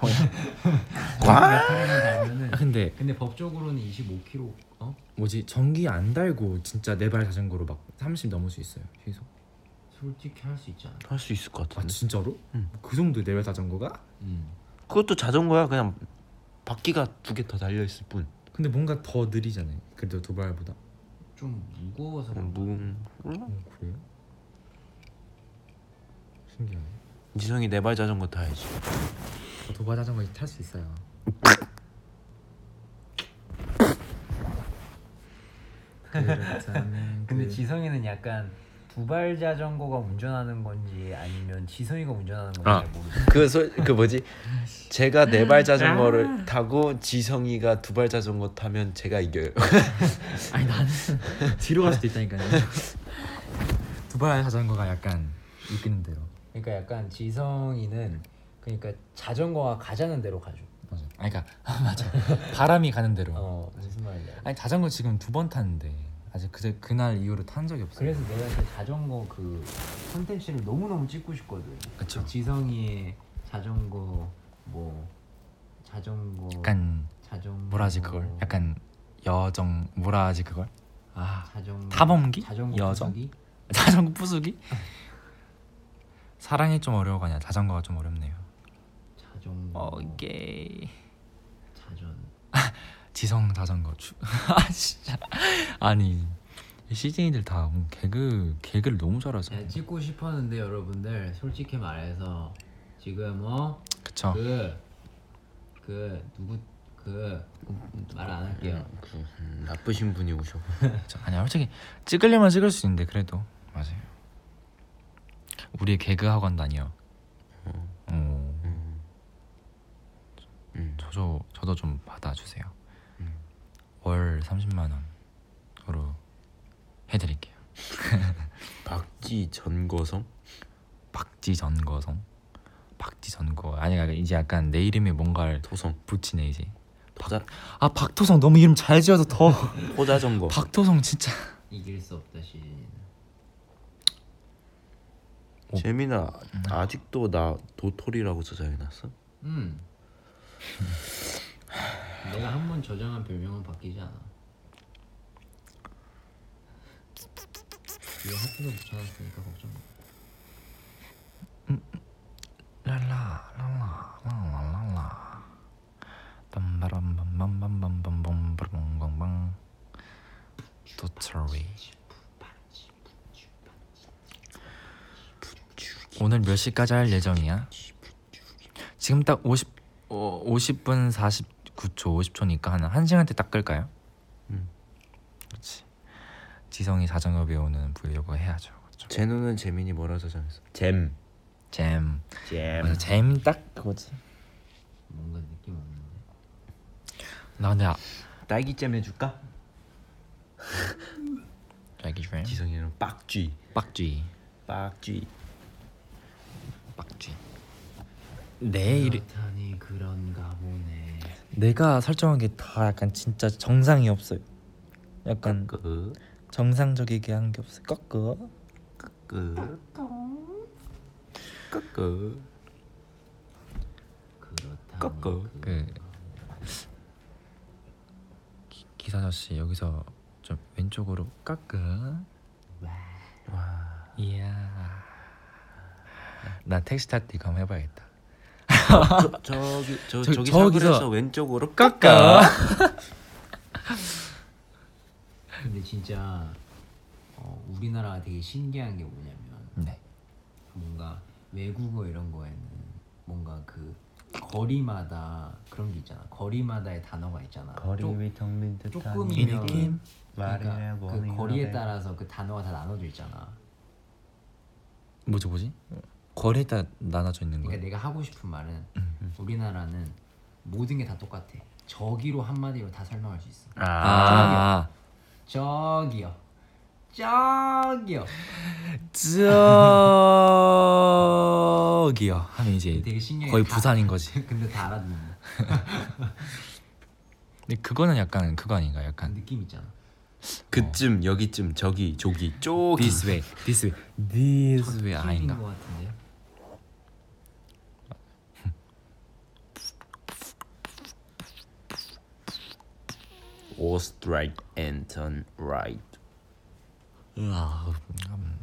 아, 근데 근데 법적으로는 25km 어? 뭐지 전기 안 달고 진짜 네 발 자전거로 막 30 넘을 수 있어요 시속. 솔직히 할 수 있잖아 할 수 있을 것아 같은데 진짜로? 응. 그 정도 네발 자전거가? 음. 그것도 자전거야 그냥 바퀴가 두 개 더 달려 있을 뿐 근데 뭔가 더 느리잖아요. 그래도 두 발보다. 좀 무거워서 그런가? 무 몰라 어 그래요? 신기하네. 지성이 네 발 자전거 타야지 저 도발 자전거 탈 수 있어요. 그렇다면 근데 그- 지성이는 약간 두발 자전거가 운전하는 건지 아니면 지성이가 운전하는 건지 아. 잘 모르겠어 그, 소, 그 뭐지 제가 네 발 자전거를 타고 지성이가 두 발 자전거 타면 제가 이겨요 아니 나는 뒤로 갈 수도 있다니까요. 두발 자전거가 약간 이끄는 대로. 그러니까 약간 지성이는 그러니까 자전거가 가자는 대로 가죠 맞아. 아니 그러니까 아, 맞아. 바람이 가는 대로. 어 무슨 알아? 아니 자전거 지금 두 번 탔는데 아직 그 그날 이후로 탄 적이 없어요. 그래서 내가 그 자전거 그 컨텐츠를 너무 너무 찍고 싶거든 그쵸. 지성이의 자전거 뭐 자전거 약간 자전거 뭐라지 그걸? 약간 여정 뭐라지 그걸? 아 자전거 탐험기? 자전거 여정? 부수기? 자전거 부수기? 사랑이 좀 어려워가냐 자전거가 좀 어렵네요. 자전거 오케이. 자전 지성 자전거 주. 아 진짜 아니 시즌이들 다 개그 개그를 너무 잘하죠. 네, 찍고 싶었는데 여러분들 솔직히 말해서 지금 어? 그쵸? 그, 그 누구 그 말 안 할게요. 그 음, 나쁘신 분이 오셔. 아니야 솔직히 찍으려면 찍을 수 있는데 그래도 맞아요. 우리의 개그 학원도 아 음. 저도 저도 좀 받아주세요. 음. 월 30만 원으로 해드릴게요. 박지 전거성? 박지 전거성. 박지 전거 아니 이제 약간 내 이름에 뭔가를 토성. 붙이네 이제. 토자 아 박토성 너무 이름 잘 지어서 더. 포자 전거. 박토성 진짜. 이길 수 없다 시즌. 재민아 아직도 나 도토리라고 저장해놨어? 음. 내가 한 번 저장한 별명은 바뀌지 않아. 이거 하트도 붙여놨으니까 걱정 마. 랄라 랄라 랄라 랄라 빰바람밤밤밤밤밤밤밤밤밤 도토리 오늘 몇 시까지 할 예정이야? 지금 딱 50, 어, 50분 49초 50초니까 한 1시간 때딱 끌까요? 음. 그렇지 지성이 자전거 배우는 브이로그 해야죠 그렇죠? 제노는 재민이 뭐라 저장했어? 잼. 잼 잼. 맞아 잼 딱 그거지 뭔가 느낌 없는데. 나 근데 아, 딸기잼 해줄까? 자기 잼 지성이는 빡쥐. 빡쥐 빡쥐. 빡쥐 내 이름 그렇다니 그런가 보네. 내가 설정한 게 다 약간 진짜 정상이 없어요 약간 끄. 정상적이게 한 게 없어요 꺾어 끄. 끄. 그렇다니. 꺾어. 그 기, 기사 아저씨 여기서 좀 왼쪽으로 깎어 와. 이야 나 택시 탈때 이거 한번 해봐야겠다 저, 저기 저 저- 저기 저기서- 왼쪽으로 깎어 근데 진짜 어, 우리나라가 되게 신기한 게 뭐냐면 네 뭔가 외국어 이런 거에는 뭔가 그 거리마다 그런 게 있잖아. 거리마다의 단어가 있잖아. 조- 위텅빈 조금이면 느낌? 그러니까 그 거리에 따라서 그 단어가 다 나눠져 있잖아. 뭐지 뭐지 거리에 따라 나눠져 있는 거야 그러니까 내가 하고 싶은 말은 우리나라는 모든 게 다 똑같아. 저기로 한마디로 다 설명할 수 있어. 아 저기요. 저기요. 저기요 하면 이제 되게 신기해. 거의 다- 부산인 거지 근데 다 알아듣는다. 근데 그거는 약간 그거 아닌가 약간 느낌 있잖아. 그쯤 여기쯤 저기 저기 쪼기 this way this way this way 아닌가 거 같은데. All straight and turn right 으아, 음,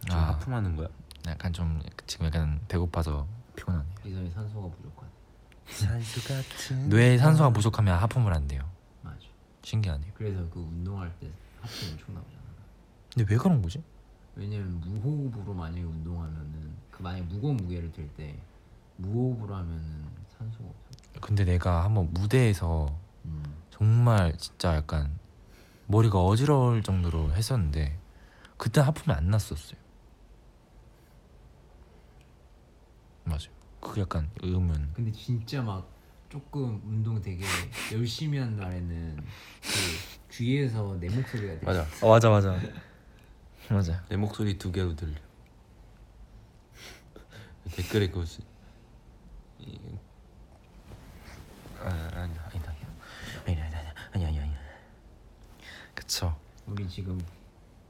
지금 아 하품하는 거야? 약간 좀 지금 약간 배고파서 피곤하네요 이성이 산소가 부족하네. 산수 같은 뇌에 산소가 부족하면 하품을 한대요 맞아. 신기하네요 그래서 그 운동할 때 하품 엄청 나오잖아. 근데 왜 그런 거지? 왜냐면 무호흡으로 만약에 운동하면은 그 만약 무거운 무게를 들 때 무호흡으로 하면은 산소가 없어. 근데 내가 한번 무대에서 음. 정말 진짜 약간 머리가 어지러울 정도로 했었는데 그때 하품이 안 났었어요. 맞아요. 그 약간 음은 근데 진짜 막 조금 운동 되게 열심히 한 날에는 그 귀에서 내 목소리가 들려. 맞아. 어, 맞아 맞아. 맞아. 내 목소리 두 개로 들려. 댓글에 이- 아, 아니 아니 아니 아니 아니 그쵸 우리 지금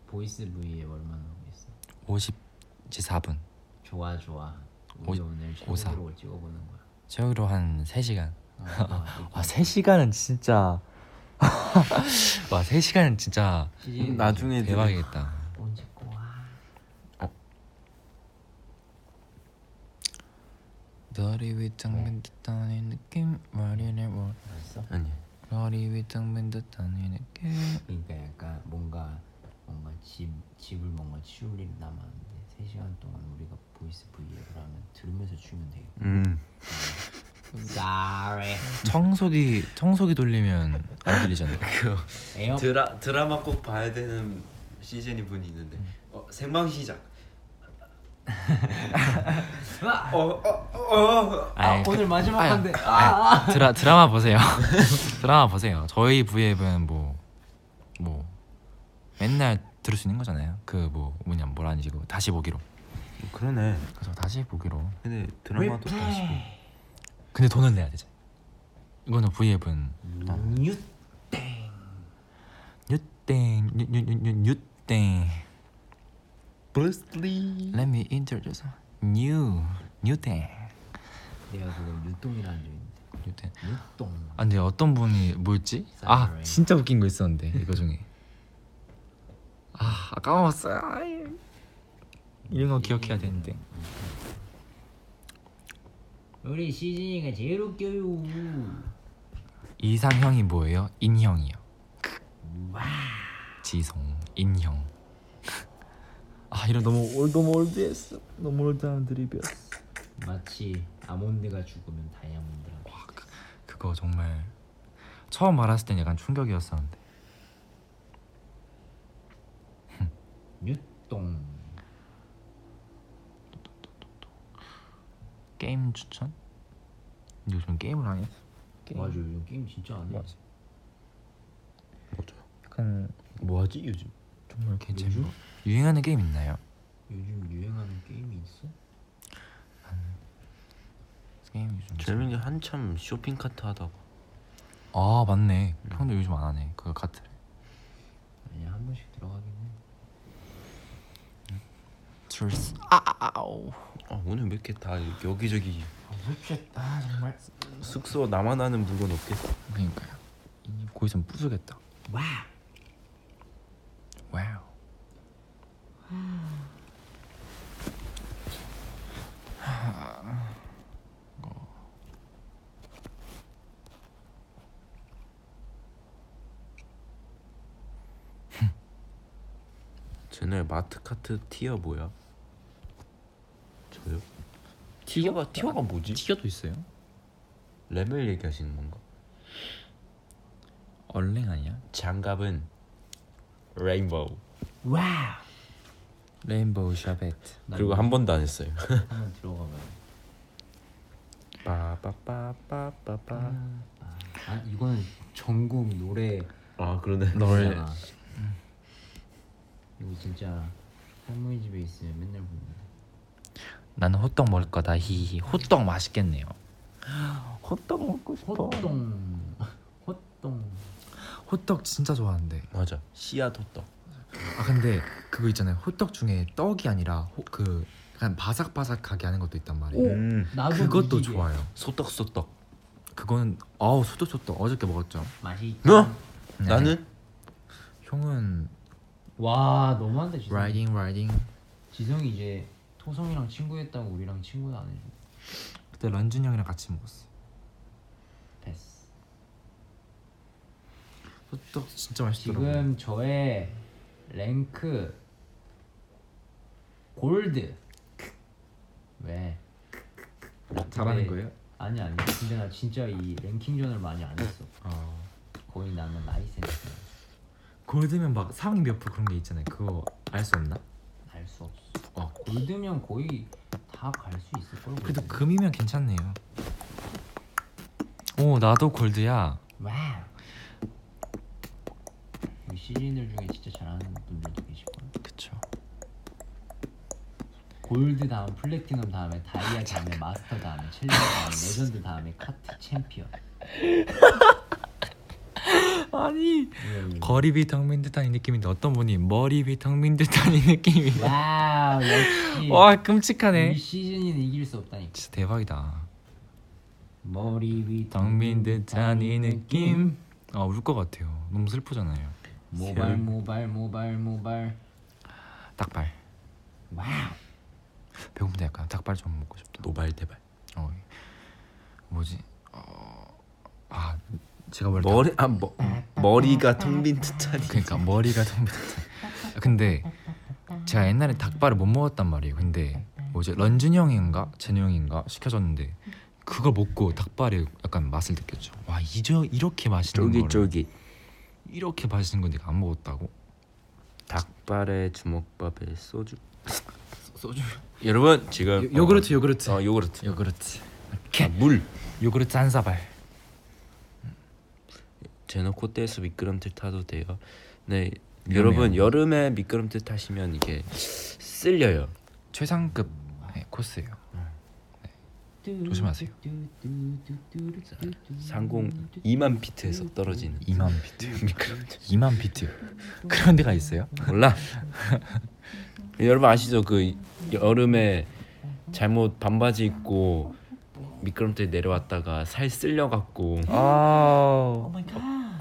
Boys V앱 얼마나 하고 있어? 50지 4분 좋아 좋아. 우리 오- 오늘 오사. 최고로 찍어보는 거야. 저기로 한 3시간 어, 어, 와 3시간은 진짜 와 3시간은 진짜 시즌 나중에 대박이겠다 언제 꼬아? 머리 위장면 듯한 이 느낌 머리를 뭐 알았어? 아니 머리 위장면 듯한 이 느낌 그러니까 약간 뭔가 뭔가 집 집을 뭔가 치울 일이 남았는데 3 시간 동안 우리가 Boys 브이앱을 하면 들으면서 추면 되겠다. 음. Sorry. 청소기 청소기 돌리면 안 들리잖아요. 에어 드라 드라마 꼭 봐야 되는 시즌이 분이 있는데 음. 어, 생방 시작. 아, 어어 어 아이, 오늘 마지막 건데. 아, 드라 드라마 보세요. 드라마 보세요. 저희 V앱은 뭐뭐 맨날 들을 수 있는 거잖아요. 그 뭐 뭐냐 뭐라는 식으로 다시 보기로. 그러네. 그래서 다시 보기로. 근데 드라마도 다시 보. 근데 돈을 내야 되죠. 이거는 V앱은 뉴땡. 뉴땡 뉴뉴뉴 뉴땡. 브루스리. Let me introduce new 뉴땡 내가 그걸 뉴똥이라는 줄 있는데. 뉴땡. 뉴똥. 아 근데 어떤 분이 뭐였지? 아 Sorry. 진짜 웃긴 거 있었는데 이거 중에 아 까먹었어요. 아이. 이런 거 기억해야 되는데 우리 시즌이가 제일 웃겨요. 이상형이 뭐예요? 인형이요. 지성 인형. 아 이런 너무 올 너무 올드했어. 너무 올드한 드립이었어. 마치 아몬드가 죽으면 다이아몬드라고. 그거 정말 처음 알았을 땐 약간 충격이었었는데 뉴똥. 게임 추천? 근데 요즘 게임을 안 했어. 게임. 맞아 요즘 게임 진짜 안 해. 맞아. 약간 뭐하지 요즘? 정말 괜찮은 거. 유행하는 게임 있나요? 요즘 유행하는 게임이 있어? 게임 요즘 재민이 한참 쇼핑 카트 하다가 아 맞네. 형도 요즘 안 하네. 그 카트. 아니야 한 번씩 들어가긴 해. Truth. 아우. 아, 오늘 왜 이렇게 다 여기저기 아 정말. 숙소 나만 아는 물건 없겠어. 그러니까요. 이 고있으면 부수겠다. 와. Wow. 쟤네 마트 카트 tier 뭐야? 저요? tier가 tier가 뭐지? 티어도 있어요? 레벨 얘기하시는 건가? 언랭 아니야? 장갑은 rainbow. Wow. Rainbow 샤베트. 그리고 한 번도 안 했어요. 한번 들어가 봐요. 빠빠빠빠빠빠. 아 이거는 전국 노래 아 그러네. 노래. 노래잖아. 이거 진짜 할머니 집에 있으면 맨날 부르는데. 나는 호떡 먹을 거다. 히히. 호떡 맛있겠네요. 호떡 먹고 싶어. 호똥. 호똥. 호떡 진짜 좋아하는데. 맞아. 씨앗 호떡. 아 근데 그거 있잖아요. 호떡 중에 떡이 아니라 호, 그 약간 바삭바삭하게 하는 것도 있단 말이에요. 음. 나도 그것도 무지개. 좋아요. 소떡 소떡. 그거는 아우 소떡소떡 어저께 먹었죠. 맛이. 너? 네. 나는 형은 와 너무한다 지성. Ridin' ridin'. 지성이 이제 토성이랑 친구했다고 우리랑 친구도 안 해줘. 그때 런쥔 형이랑 같이 먹었어. 패스. 호떡 진짜 맛있더라고. 지금 저의 랭크 골드. 왜? 잘하는 근데- 거예요? 아니 아니. 근데 나 진짜 이 랭킹전을 많이 안 했어. 어. 거의 나는 라이센스. Gold면 막 상위 몇 프로 그런 게 있잖아요. 그거 알 수 없나? 알 수 없어. 어. Gold면 거의 다 갈 수 있을 걸. 그래도 금이면 괜찮네요. 오 나도 gold야. Wow. 시즌들 중에 진짜 잘하는 분들도 계실 거야. 그쵸. 골드 다음 플래티넘 다음에 다이아 다음에 마스터 다음에 challenger 다음에 레전드 다음에 카트 챔피언. 아니 왜, 왜? 머리 위 텅빈 듯한 이 느낌인데 어떤 분이 머리 위 텅빈 듯한 이 느낌이. Wow 역시. 와 끔찍하네. 우리 시즌이는 이길 수 없다니까. 진짜 대박이다. 머리 위 텅빈 듯한 이 느낌. 아 울 것 같아요. 너무 슬프잖아요. 모발 모발 모발 모발. 닭발. Wow. 배고픈데 약간 닭발 좀 먹고 싶다. 노발 대발. 어 뭐지? 어, 아 제가 원래 머리 아 머, 머리가 텅 빈 듯하니. 그러니까 머리가 텅빈 듯한 근데 제가 옛날에 닭발을 못 먹었단 말이에요. 근데 뭐지 런쥔 형인가 제노 형인가 시켜줬는데 그걸 먹고 닭발의 약간 맛을 느꼈죠. 와 이저 이렇게 맛있는 거를 쫄깃쫄깃 이렇게 맛있는 건 내가 안 먹었다고. 닭발에 주먹밥에 소주 소주. 여러분 지금 요구르트 요구르트. 어 요구르트 요구르트. 아, 물 요구르트 한 사발. 제노 콧대에서 미끄럼틀 타도 돼요 네 위험해요. 여러분 여름에 미끄럼틀 타시면 이게 쓸려요 최상급 네, 코스예요. 네. 조심하세요. 상공 2만 피트에서 떨어지는 2만 비트. 미끄럼틀. 2만 비트. 그런 데가 있어요? 몰라 여러분 아시죠 그 여름에 잘못 반바지 입고 미끄럼틀 내려왔다가 살 쓸려 갖고 아.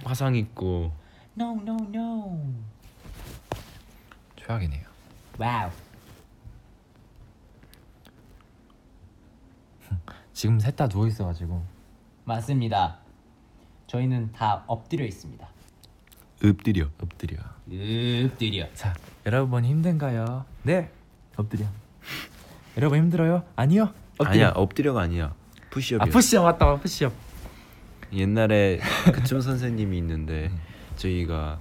화상 입고 No no no. 최악이네요. Wow. 지금 셋 다 누워 있어가지고 맞습니다. 저희는 다 엎드려 있습니다. 엎드려 엎드려. 엎드려. 자, 여러분 힘든가요? 네. 엎드려. 여러분 힘들어요? 아니요. 아니야 엎드려가 아니야 푸시업이야 아 푸시업 맞다. 푸시업. 옛날에 그 춤 선생님이 있는데 저희가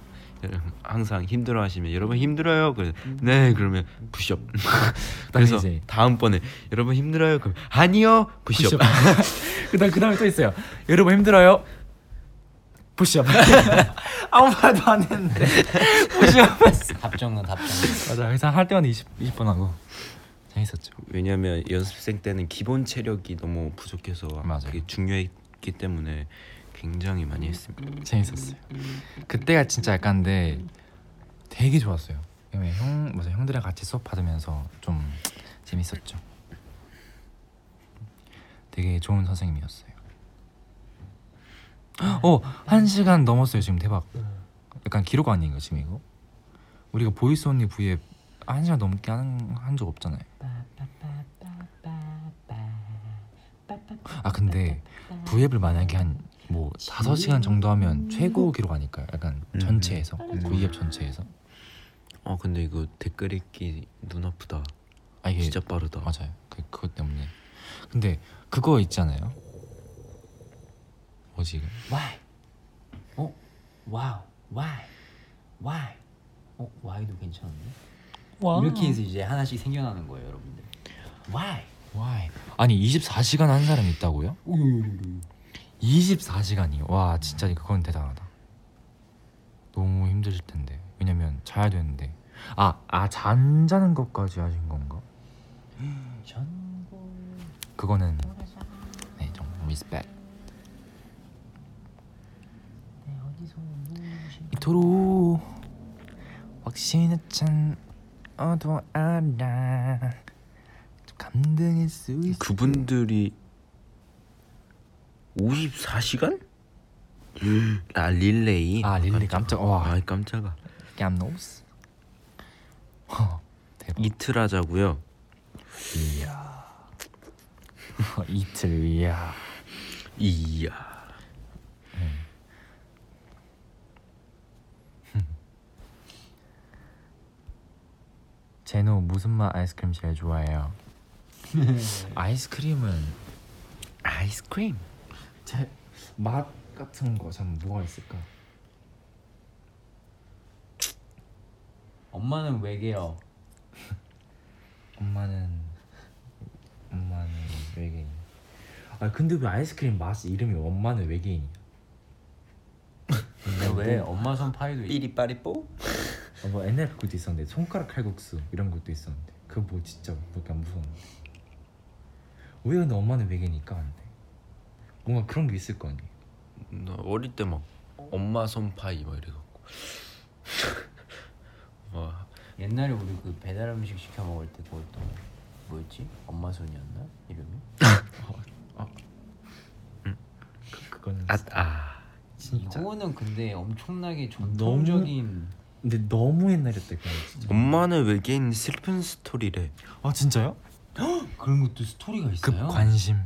항상 힘들어 하시면 여러분 힘들어요 그래 네 그러면 푸시업 그래서 이제- 다음번에 여러분 힘들어요 그럼 아니요 푸시업, 그다음 그다음에 또 있어요. 여러분 힘들어요? 푸시업. 아무 말도 안 했는데 했어. 답정은 답정. 맞아. 항상 할 때마다 20 20분 하고 재밌었죠. 왜냐면 연습생 때는 기본 체력이 너무 부족해서 맞아요. 그게 중요했기 때문에 굉장히 많이 했습니다 재밌었어요. 그때가 진짜 약간 근데 되게 좋았어요. 왜냐면 형 맞아 형들이랑 같이 수업 받으면서 좀 재밌었죠. 되게 좋은 선생님이었어요. 어, 한 시간 넘었어요 지금 대박. 약간 기록 아닌가 지금 이거? 우리가 보이스 언니 V에 한 시간 넘게 한적 없잖아요. 아 근데 V앱을 만약에 한 뭐 다섯 시간 정도 하면 최고 기록 아닐까요? 약간 음. 전체에서 V앱 전체에서. 어 근데 이거 댓글 읽기 눈 아프다 아 이게 진짜 빠르다 맞아요. 그 그것 때문에. 근데 그거 있잖아요. 뭐지 이거? Why? 어? 와우. Why? Why? 어? Why도 괜찮은데? 이렇게 해서 이제 하나씩 생겨나는 거예요, 여러분들. Why? Why? 아니 24시간 한 사람이 있다고요? 24시간이요. 와 진짜 그건 대단하다. 너무 힘드실 텐데. 왜냐면 자야 되는데. 아, 아 잠자는 것까지 하신 건가? 그거는 네, 좀 respect. 이토록 확신에 찬 어도 알아 감동일 수 있어 그분들이 54시간? 아 릴레이. 아 릴리 깜짝 와. 아 깜짝아. 깜노스. 허 대박. 이틀 하자고요. 이야. 이틀 이야. 이야. 제노 무슨 맛 아이스크림 제일 좋아해요? 아이스크림은 아이스크림 제 맛 같은 거참 뭐가 있을까? 엄마는 외계어. 엄마는 엄마는 외계인. 아 근데 왜 아이스크림 맛 이름이 엄마는 외계인이야? 왜 엄마 손 파이도 있 삐리빠리뽀 어, 뭐 옛날 그것도 있었는데 손가락 칼국수 이런 것도 있었는데 그거 뭐 진짜 뭐 약간 무서운데 왜 근데 엄마는 외계니까 뭔가 그런 게 있을 거 아니에요 나 어릴 때 막 엄마 손파이 막 이래갖고 와 옛날에 우리 그 배달 음식 시켜 먹을 때 그것도 뭐였지? 엄마 손이었나? 이름이? 그, 그거는 아, 아. 진짜 이거는 근데 엄청나게 전통적인 근데 너무 옛날이었다 그냥 진짜 엄마는 외계인 슬픈 스토리래 아 진짜요? 그런 것도 스토리가 그 있어요. 관심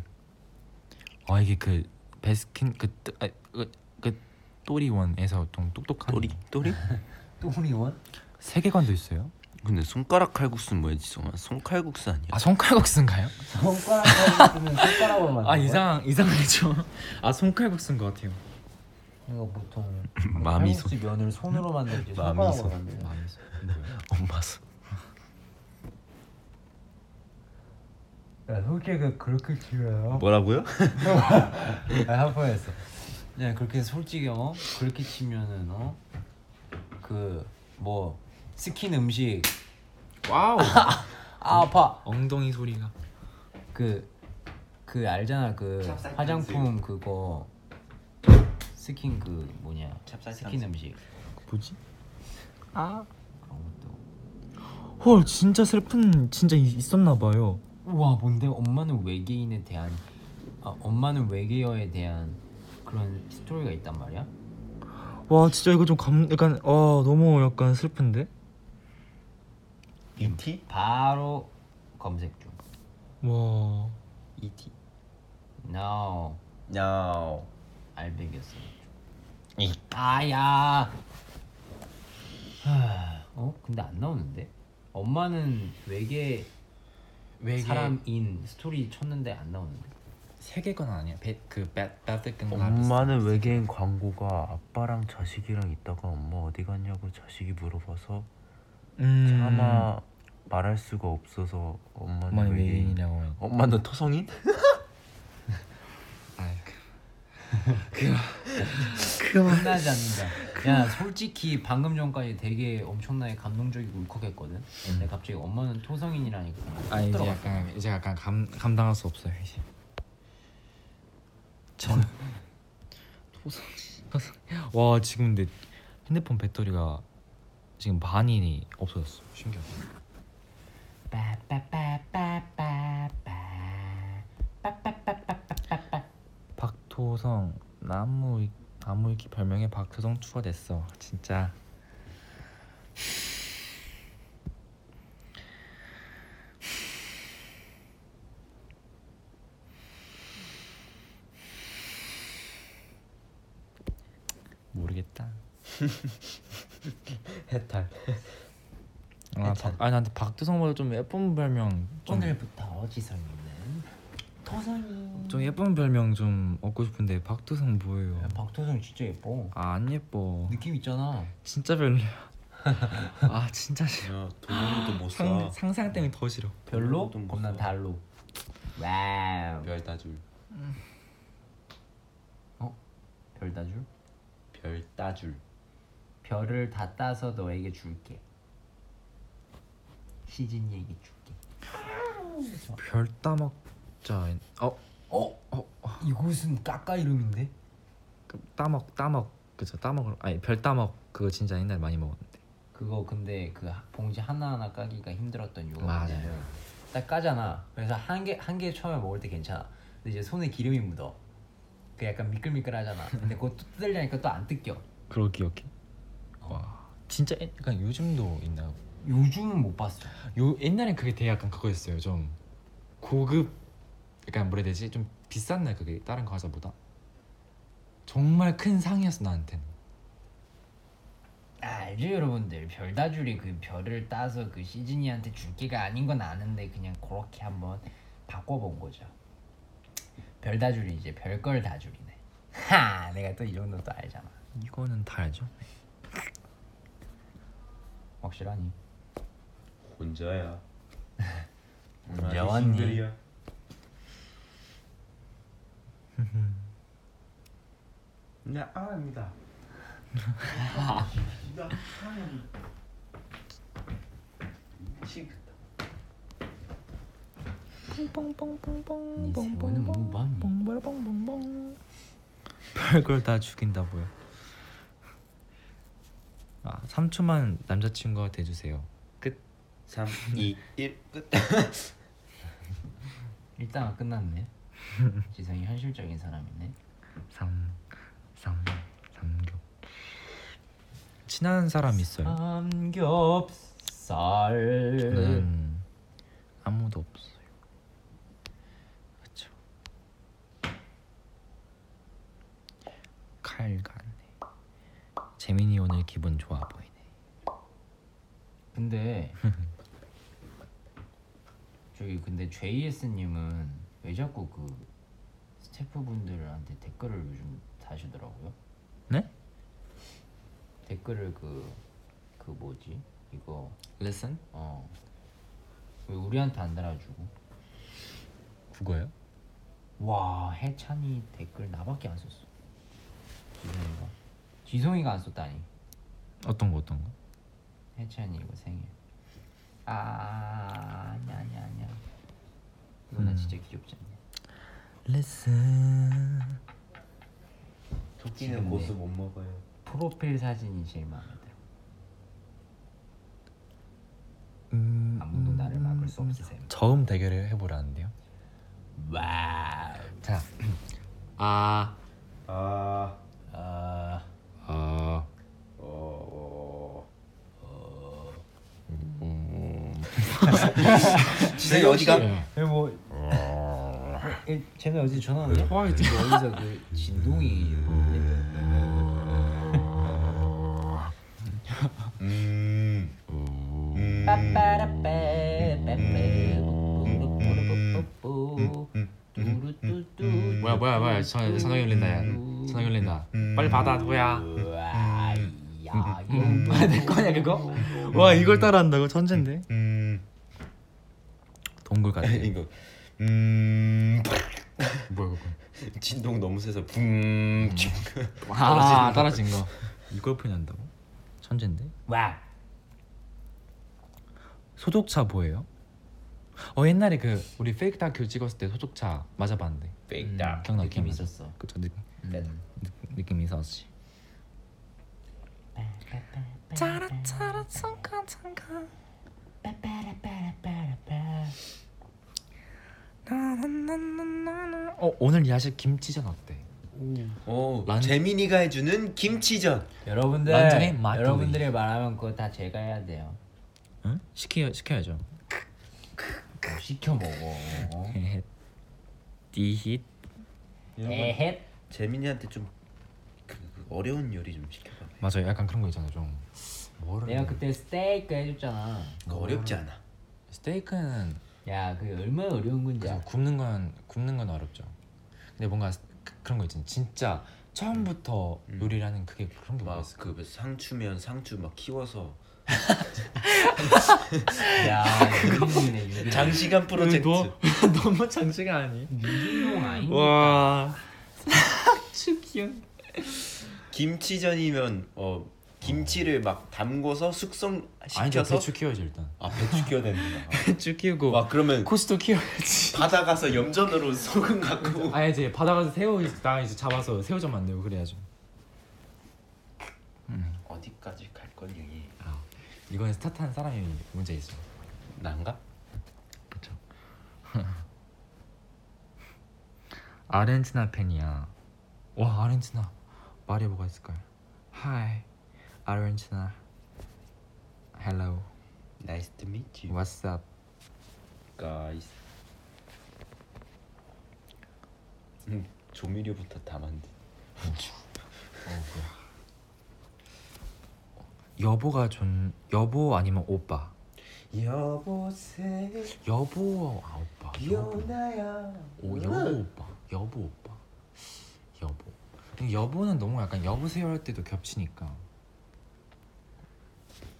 아 이게 그 베스킨 그, 뜨- 아, 그, 그 또리원에서 좀 똑똑한 또리 또리 또리원? 세계관도 있어요? 근데 손가락 칼국수는 뭐야 지성아? 손칼국수 아니야? 아 손칼국수인가요? 손가락 칼국수는 손가락으로 만든 아 이상 이상하죠. 아 손칼국수인 것 같아요. 이거 보통 mommy 칼국수 면을 손으로 만들지 mommy 손가락으로 손. 만들죠. 엄마 손. 야 솔직히 그렇게 치면요? 뭐라고요? 아한 뻔했어. 야 그렇게 솔직히 어 그렇게 치면은 어그 뭐 스킨 음식 Wow. 아 아파 엉덩이 소리가. 그 그 알잖아 그 찹쌀 화장품 그거 스킨 그 뭐냐 스킨 음식 뭐지? 아. 그런 것도 헐 진짜 슬픈 진짜 이- 있었나 봐요. 우와 뭔데 엄마는 외계인에 대한 아 엄마는 외계어에 대한 그런 스토리가 있단 말이야 와 진짜 이거 좀 감 약간 와 너무 약간 슬픈데? ET? 바로 검색 중 와. ET. no No. 알백이었어 아야 하, 어 근데 안 나오는데 엄마는 외계 외계 사람인 스토리 쳤는데 안 나오는데 세계관 아니야? 그 배드끈 엄마는 외계인 광고가 아빠랑 자식이랑 있다가 엄마 어디 갔냐고 자식이 물어봐서 음. 차마 말할 수가 없어서 엄마는 엄마는 외계인. 외계인이라고. 엄마는 토성인? 아이 그. 그만. 끝나지 않는다. 야 솔직히 방금 전까지 되게 엄청나게 감동적이고 울컥했거든. 근데 갑자기 엄마는 토성인이라니까. 아 이제 들어갔어. 약간 이제 약간 감 감당할 수 없어요 이제. 전 토성 토성. 와 지금 근데 핸드폰 배터리가 지금 반이 없어졌어. 신기하다. 박 토성 나무 나무 위키 별명에 박토성 추가됐어. 진짜. 모르겠다. 해탈. 아, 박, 아 나한테 박토성보다 좀 예쁜 별명 좀, 오늘부터 지성이는 토성인. 좀 예쁜 별명 좀 얻고 싶은데 박토성 뭐예요? 야, 박토성 진짜 예뻐. 아 안 예뻐. 느낌 있잖아. 진짜 별로야. 아 진짜 싫어. 야 돈으로도 못 상, 상상 때문에 더 싫어. 별로? 좀 무서워. 달로. Wow. 별 따줄. 별 따줄? 별 따줄. 별을 다 따서 너에게 줄게. 시진이에게 줄게. 별 따먹자. 어 어? 이곳은 까까 이름인데? 그 따먹 따먹 그죠 따먹을 아니 별 따먹 그거 진짜 옛날에 많이 먹었는데. 그거 근데 그 봉지 하나하나 까기가 힘들었던 이유가 맞아요. 뭐냐면 딱 까잖아 그래서 한 개 한 개 처음에 먹을 때 괜찮아 근데 이제 손에 기름이 묻어 그 약간 미끌미끌하잖아 근데 그거 또 뜯으려니까 또 안 뜯겨 그걸 기억해? 와 진짜 옛- 약간 요즘도 있나요? 요즘은 못 봤어 요 옛날엔 그게 되게 약간 그거였어요. 좀 고급 약간 뭐라 해야 되지? 좀 비쌌나 그게 다른 과자보다. 정말 큰 상이었어 나한테는. 알죠 여러분들 별다줄이 그 별을 따서 그 시즈니한테 줄게가 아닌 건 아는데 그냥 그렇게 한번 바꿔본 거죠 별다줄이 이제 별걸 다줄이네 하 내가 또 이 정도 또 알잖아 이거는 다 알죠? 확실하니 혼자야. 혼자 왔니? 나 아닙니다. 니 세월은 뭐 봤니? 별걸 다 죽인다고요. 아 3초만 남자친구가 돼주세요. 끝. 3, 2, 1 끝. 일단 끝났네. 지성이 현실적인 사람이네. 3 3 삼겹. 친한 사람 있어요? 삼겹살. 저는 아무도 없어요. 그렇죠. 칼 같네. 재민이 오늘 기분 좋아 보이네. 근데 저기 근데 JS님은 왜 자꾸 그 스태프분들한테 댓글을 요즘 다시더라고요? 네? 댓글을 그 그 뭐지 이거 레슨? 어 왜 우리한테 안 달아주고 국어요? 와 해찬이 댓글 나밖에 안 썼어 지성이가 지성이가 안 썼다니 어떤 거 어떤 거? 해찬이 이거 생일 아 아니야 아니야 아니야 이거 나 음. 진짜 귀엽지 않냐? 레슨 토끼는 지금 고수 네. 못 먹어요. 프로필 사진이 제일 마음에 들어. 음, 아무도 나를 막을 수 없으세요. 저음 대결을 해보라는데요. 와우. 자, 아, 아, 아. 아, 어, 지성이 어디가? 뭐 쟤네 어디 전화 왔냐? 화이트. 어디서 그 진동이. 음, 뭐야 뭐야 뭐야. 전 전화 열린다 야. 전화 열린다. 빨리 받아 도야? 내 거냐 그거? 와 이걸 따라한다고? 천재인데? 음, 동굴 같아. 이거 음, 뭐야 그거 진동 너무 세서 붕. 아 떨어진 거 이걸 표현한다고? 천재인데 와 소독차 뭐예요? 어 옛날에 그 우리 페이크 다큐 찍었을 때 소독차 맞아봤는데 페이크 기억나 느낌 기억나 있었어. 그쵸 느낌 네. 느낌 있었지 어 오늘 야식 김치전 어때? 오, 란- 재민이가 해주는 김치전. 여러분들 완전히. 여러분들이 말하면 그거 다 제가 해야 돼요. 응? 시켜 시켜야죠. 뭐 시켜 먹어. 디힛 에헷. 재민이한테 좀 그, 그 어려운 요리 좀 시켜봐. 맞아요. 약간 그런 거 있잖아요. 좀 뭐를 내가 그때 스테이크 해줬잖아. 그거 어렵지 않아. 스테이크는 야 그게 얼마나 어려운 건지 그래서? 굽는 건 굽는 건 어렵죠 근데 뭔가 그- 그런 거 있잖아요 진짜 처음부터 음. 요리를 하는 그게 그런 게 뭐가 있어 막그 상추면 상추 막 키워서 야 유리 장시간 프로젝트. 너무 장시간 아니? 유리용 아니니까 와 축이야 김치전이면 어 김치를 막 담궈서 숙성 아니죠 시켜서 배추 키워야지 일단. 아 배추 키워야 된다. 배추 키우고 막 그러면 코스도 키워야지. 바다 가서 염전으로 소금 갖고 아 이제 바다 가서 새우 나 이제 잡아서 새우젓 만들고 그래야죠. 어디까지 갈 거니? 아, 이거는 스타트한 사람이 문제 있어. 난가? 그렇죠 아르헨티나 팬이야. 와 아르헨티나 말이 뭐가 있을까요 아르헨티나 Hello. Nice to meet you, What's up? Guys. 음, 조미료부터 다 만든. 여보가 존 여보 아니면 오빠? 여보세 여보 아 오빠. 여보. 연아야. 오 여보 오빠. 여보 오빠. 여보. 근데 여보는 너무 약간 여보세요 할 때도 겹치니까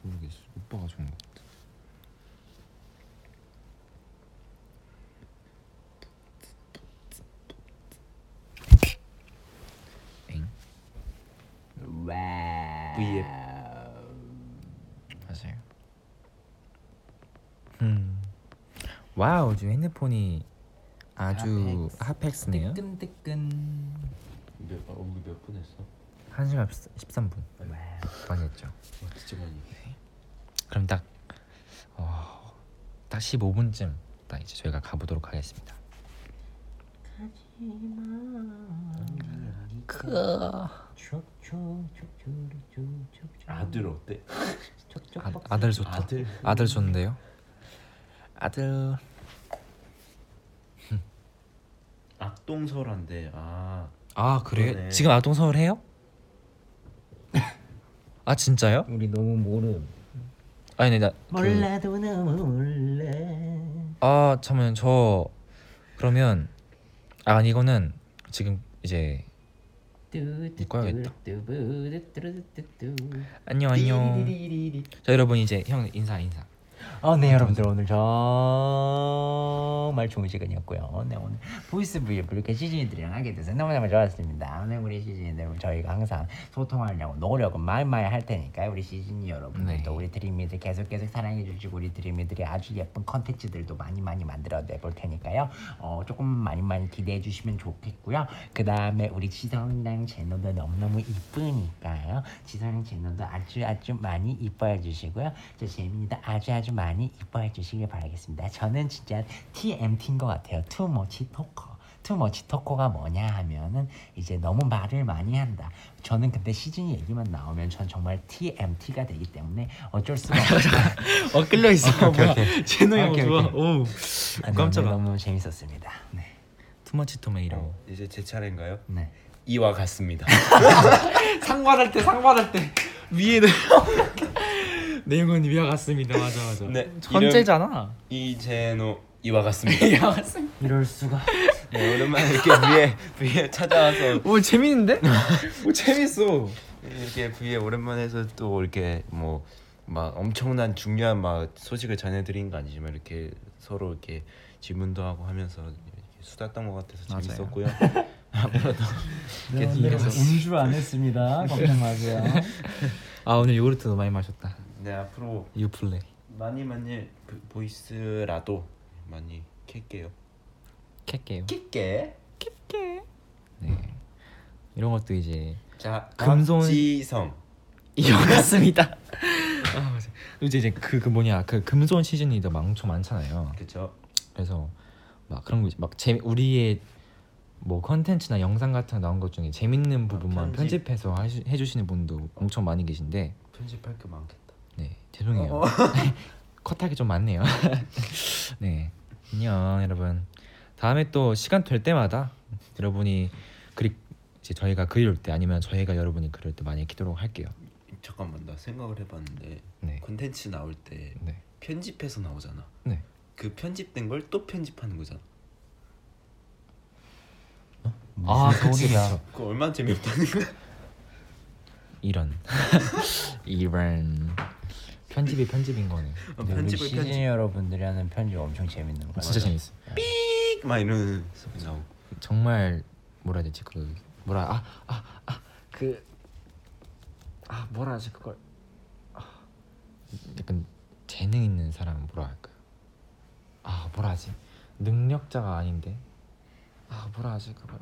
모르겠어. 오빠가 좋은 것 같아. 엥? 와 V앱. 맞아요. 음 와우 지금 핸드폰이 아주 핫팩스네요. 뜨끈뜨끈. 몇, 어, 우리 몇분 했어? 1시간 13분 많이 했죠 와 진짜 많이. 그럼 딱, 어, 딱 15분쯤 딱 이제 저희가 가보도록 하겠습니다. 아들 어때? 아, 아들 좋다. 아들. 아들 좋은데요? 아들 악동설한데 아 아 그래? 그러네. 지금 아동서울 해요? 아 진짜요? 우리 너무 모름 아니 네, 나 그, 몰라도 너무 몰라. 아 잠깐만 저 그러면 아 아니 이거는 지금 이제 꺼야겠다. 안녕 안녕. 자 여러분 이제 형 인사 인사 어, 네 여러분들 오늘 정말 좋은 시간이었고요. 네 오늘 voice V앱을 이렇게 시즈니들이랑 하게 돼서 너무너무 좋았습니다. 오늘 우리 시즈니들 저희가 항상 소통하려고 노력은 많이 할 테니까 우리 시즈니 여러분들도 네. 우리 드림이들 계속 계속 사랑해 주시고 우리 드림이들이 아주 예쁜 컨텐츠들도 많이 많이 만들어 내볼 테니까요. 어 조금 많이 많이 기대해 주시면 좋겠고요. 그 다음에 우리 지성이랑 제노도 너무너무 이쁘니까요. 지성이랑 제노도 아주 아주 많이 이뻐해 주시고요. 저 재민이도 아주 아주 많이 이뻐해 주시길 바라겠습니다. 저는 진짜 TMT인 것 같아요. 투머치 토커. 투머치 토커가 뭐냐 하면은 이제 너무 말을 많이 한다. 저는 근데 시즌 얘기만 나오면 전 정말 TMT가 되기 때문에 어쩔 수가 없어요. 어 끌려 있어 뭐야 제노 형 오케이, 좋아 오케이. 오 아, 네, 깜짝아. 너무 재밌었습니다. 네. 투머치 토메이로 어, 이제 제 차례인가요? 네. 이와 같습니다. 상 받을 때상 받을 때 위에는 내용은 위와 같습니다 맞아 맞아 네, 천재잖아 이제노 이와 같습니다. 이럴 수가. 네, 오랜만에 이렇게 위에 위에 찾아와서 오 재밌는데? 오 재밌어 이렇게 V에 오랜만에 해서 또 이렇게 뭐 막 엄청난 중요한 막 소식을 전해드린 거 아니지만 이렇게 서로 이렇게 질문도 하고 하면서 이렇게 수다 떤것 같아서 맞아요. 재밌었고요. 네, 오늘 음주 안 했습니다. 걱정 마세요. 아 오늘 요구르트도 많이 마셨다 네 앞으로 유플레 많이 많이 그 보이스라도 많이 킬게요. 캘게요 킬게. 네 이런 것도 이제 자 금손- 박지성. 이와 같습니다 아 이제 이제 그, 그 뭐냐 그 금손 시즌이도 많죠 많잖아요 그쵸. 그래서 막 그런 거 이제 막 재미 우리의 뭐 컨텐츠나 영상 같은 거 나온 것 중에 재밌는 부분만 편집. 편집 해서 하시, 해주시는 분도 엄청 많이 계신데 편집할 게 많겠다. 네 죄송해요 어, 어. 컷하기 좀 많네요 네 안녕 여러분 다음에 또 시간 될 때마다 여러분이 그리 이제 저희가 그리울 때 아니면 저희가 여러분이 그릴 때 많이 키도록 할게요 잠깐만 나 생각을 해봤는데 네 콘텐츠 나올 때 네. 편집해서 나오잖아. 네. 그 편집된 걸 또 편집하는 거잖아. 아 무슨 소리야. 그거 얼마나 재미없다는 거야. 이런 이런 편집이 편집인 거네. 어, 근데 우리 편집을 시즌 편집. 여러분들이 하는 편집 엄청 재밌는 거 진짜. 재밌어. 막 이러는 소리 나오고. 정말 뭐라 해야 되지? 그 뭐라 아아아그 아 뭐라 하지? 그걸. 아, 약간 재능 있는 사람은 뭐라 할까요? 아 뭐라 하지? 능력자가 아닌데? 아 뭐라 하지? 그걸.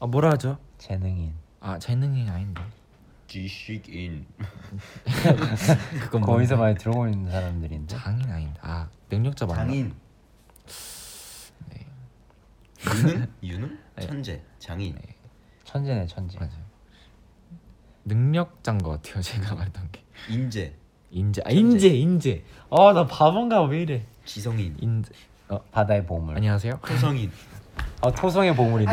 아 뭐라 하죠? 재능인. 아 재능이 아닌데 지식인. 그건 거기서? 많이 들어오고 있는 사람들인데. 장인 아닌데 아 능력자 맞나 장인. 네. 유능? 유능? 네. 천재. 장인. 천재네 천재. 맞아요 능력자인 것 같아요 제가 말했던 게 인재. 인재 아 인재 인재 아나 바본가 왜 이래 지성인. 인재 바다의 보물. 안녕하세요 토성인. 아 토성의 보물이네.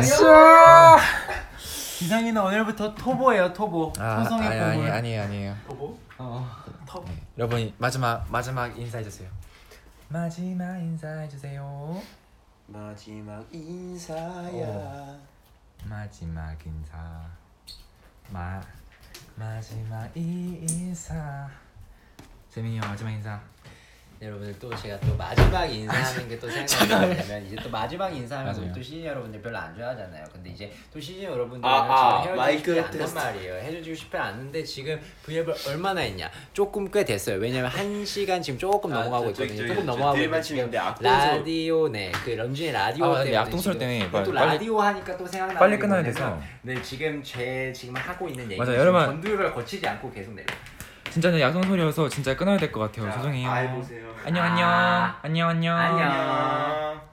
기상이는 오늘부터 토보예요 토보 아, 토성의 아니, 아니 아니 아니에요. 토보? 어 토보 네. 여러분 마지막 마지막 인사해 주세요. 마지막 인사해 주세요. 마지막 인사야. 어. 마지막 인사. 마 마지막 인사. 재민이 형 마지막 인사. 여러분들 또 제가 또 마지막 인사하는 게 또 생각나면 이제 또 마지막 인사하면. 또 시즌 여러분들 별로 안 좋아하잖아요. 근데 이제 또 시즌 여러분들은 아, 아, 지금 헤어지고 마이크 싶지 않단. 말이에요. 헤어지고 싶지 않은데 지금 V앱을 얼마나 했냐? 조금 꽤 됐어요. 왜냐면 한 시간 지금 조금 아, 넘어가고 저, 저, 있거든요. 저, 조금 저 넘어가고 있는데 지금 친구인데 악동소- 라디오 네그 런쥔이 라디오 아, 때문에 네, 악동설 때문에 또 빨리- 라디오 하니까 또 생각나는 빨리 뭐냐면 돼서. 네 지금 제 지금 하고 있는 얘기 맞아요, 여러분. 전두를 거치지 않고 계속 내려. 진짜는 야성 소리여서 진짜 끊어야 될 것 같아요. 자, 죄송해요. 아, 해보세요. 안녕 안녕 아. 안녕 안녕 안녕.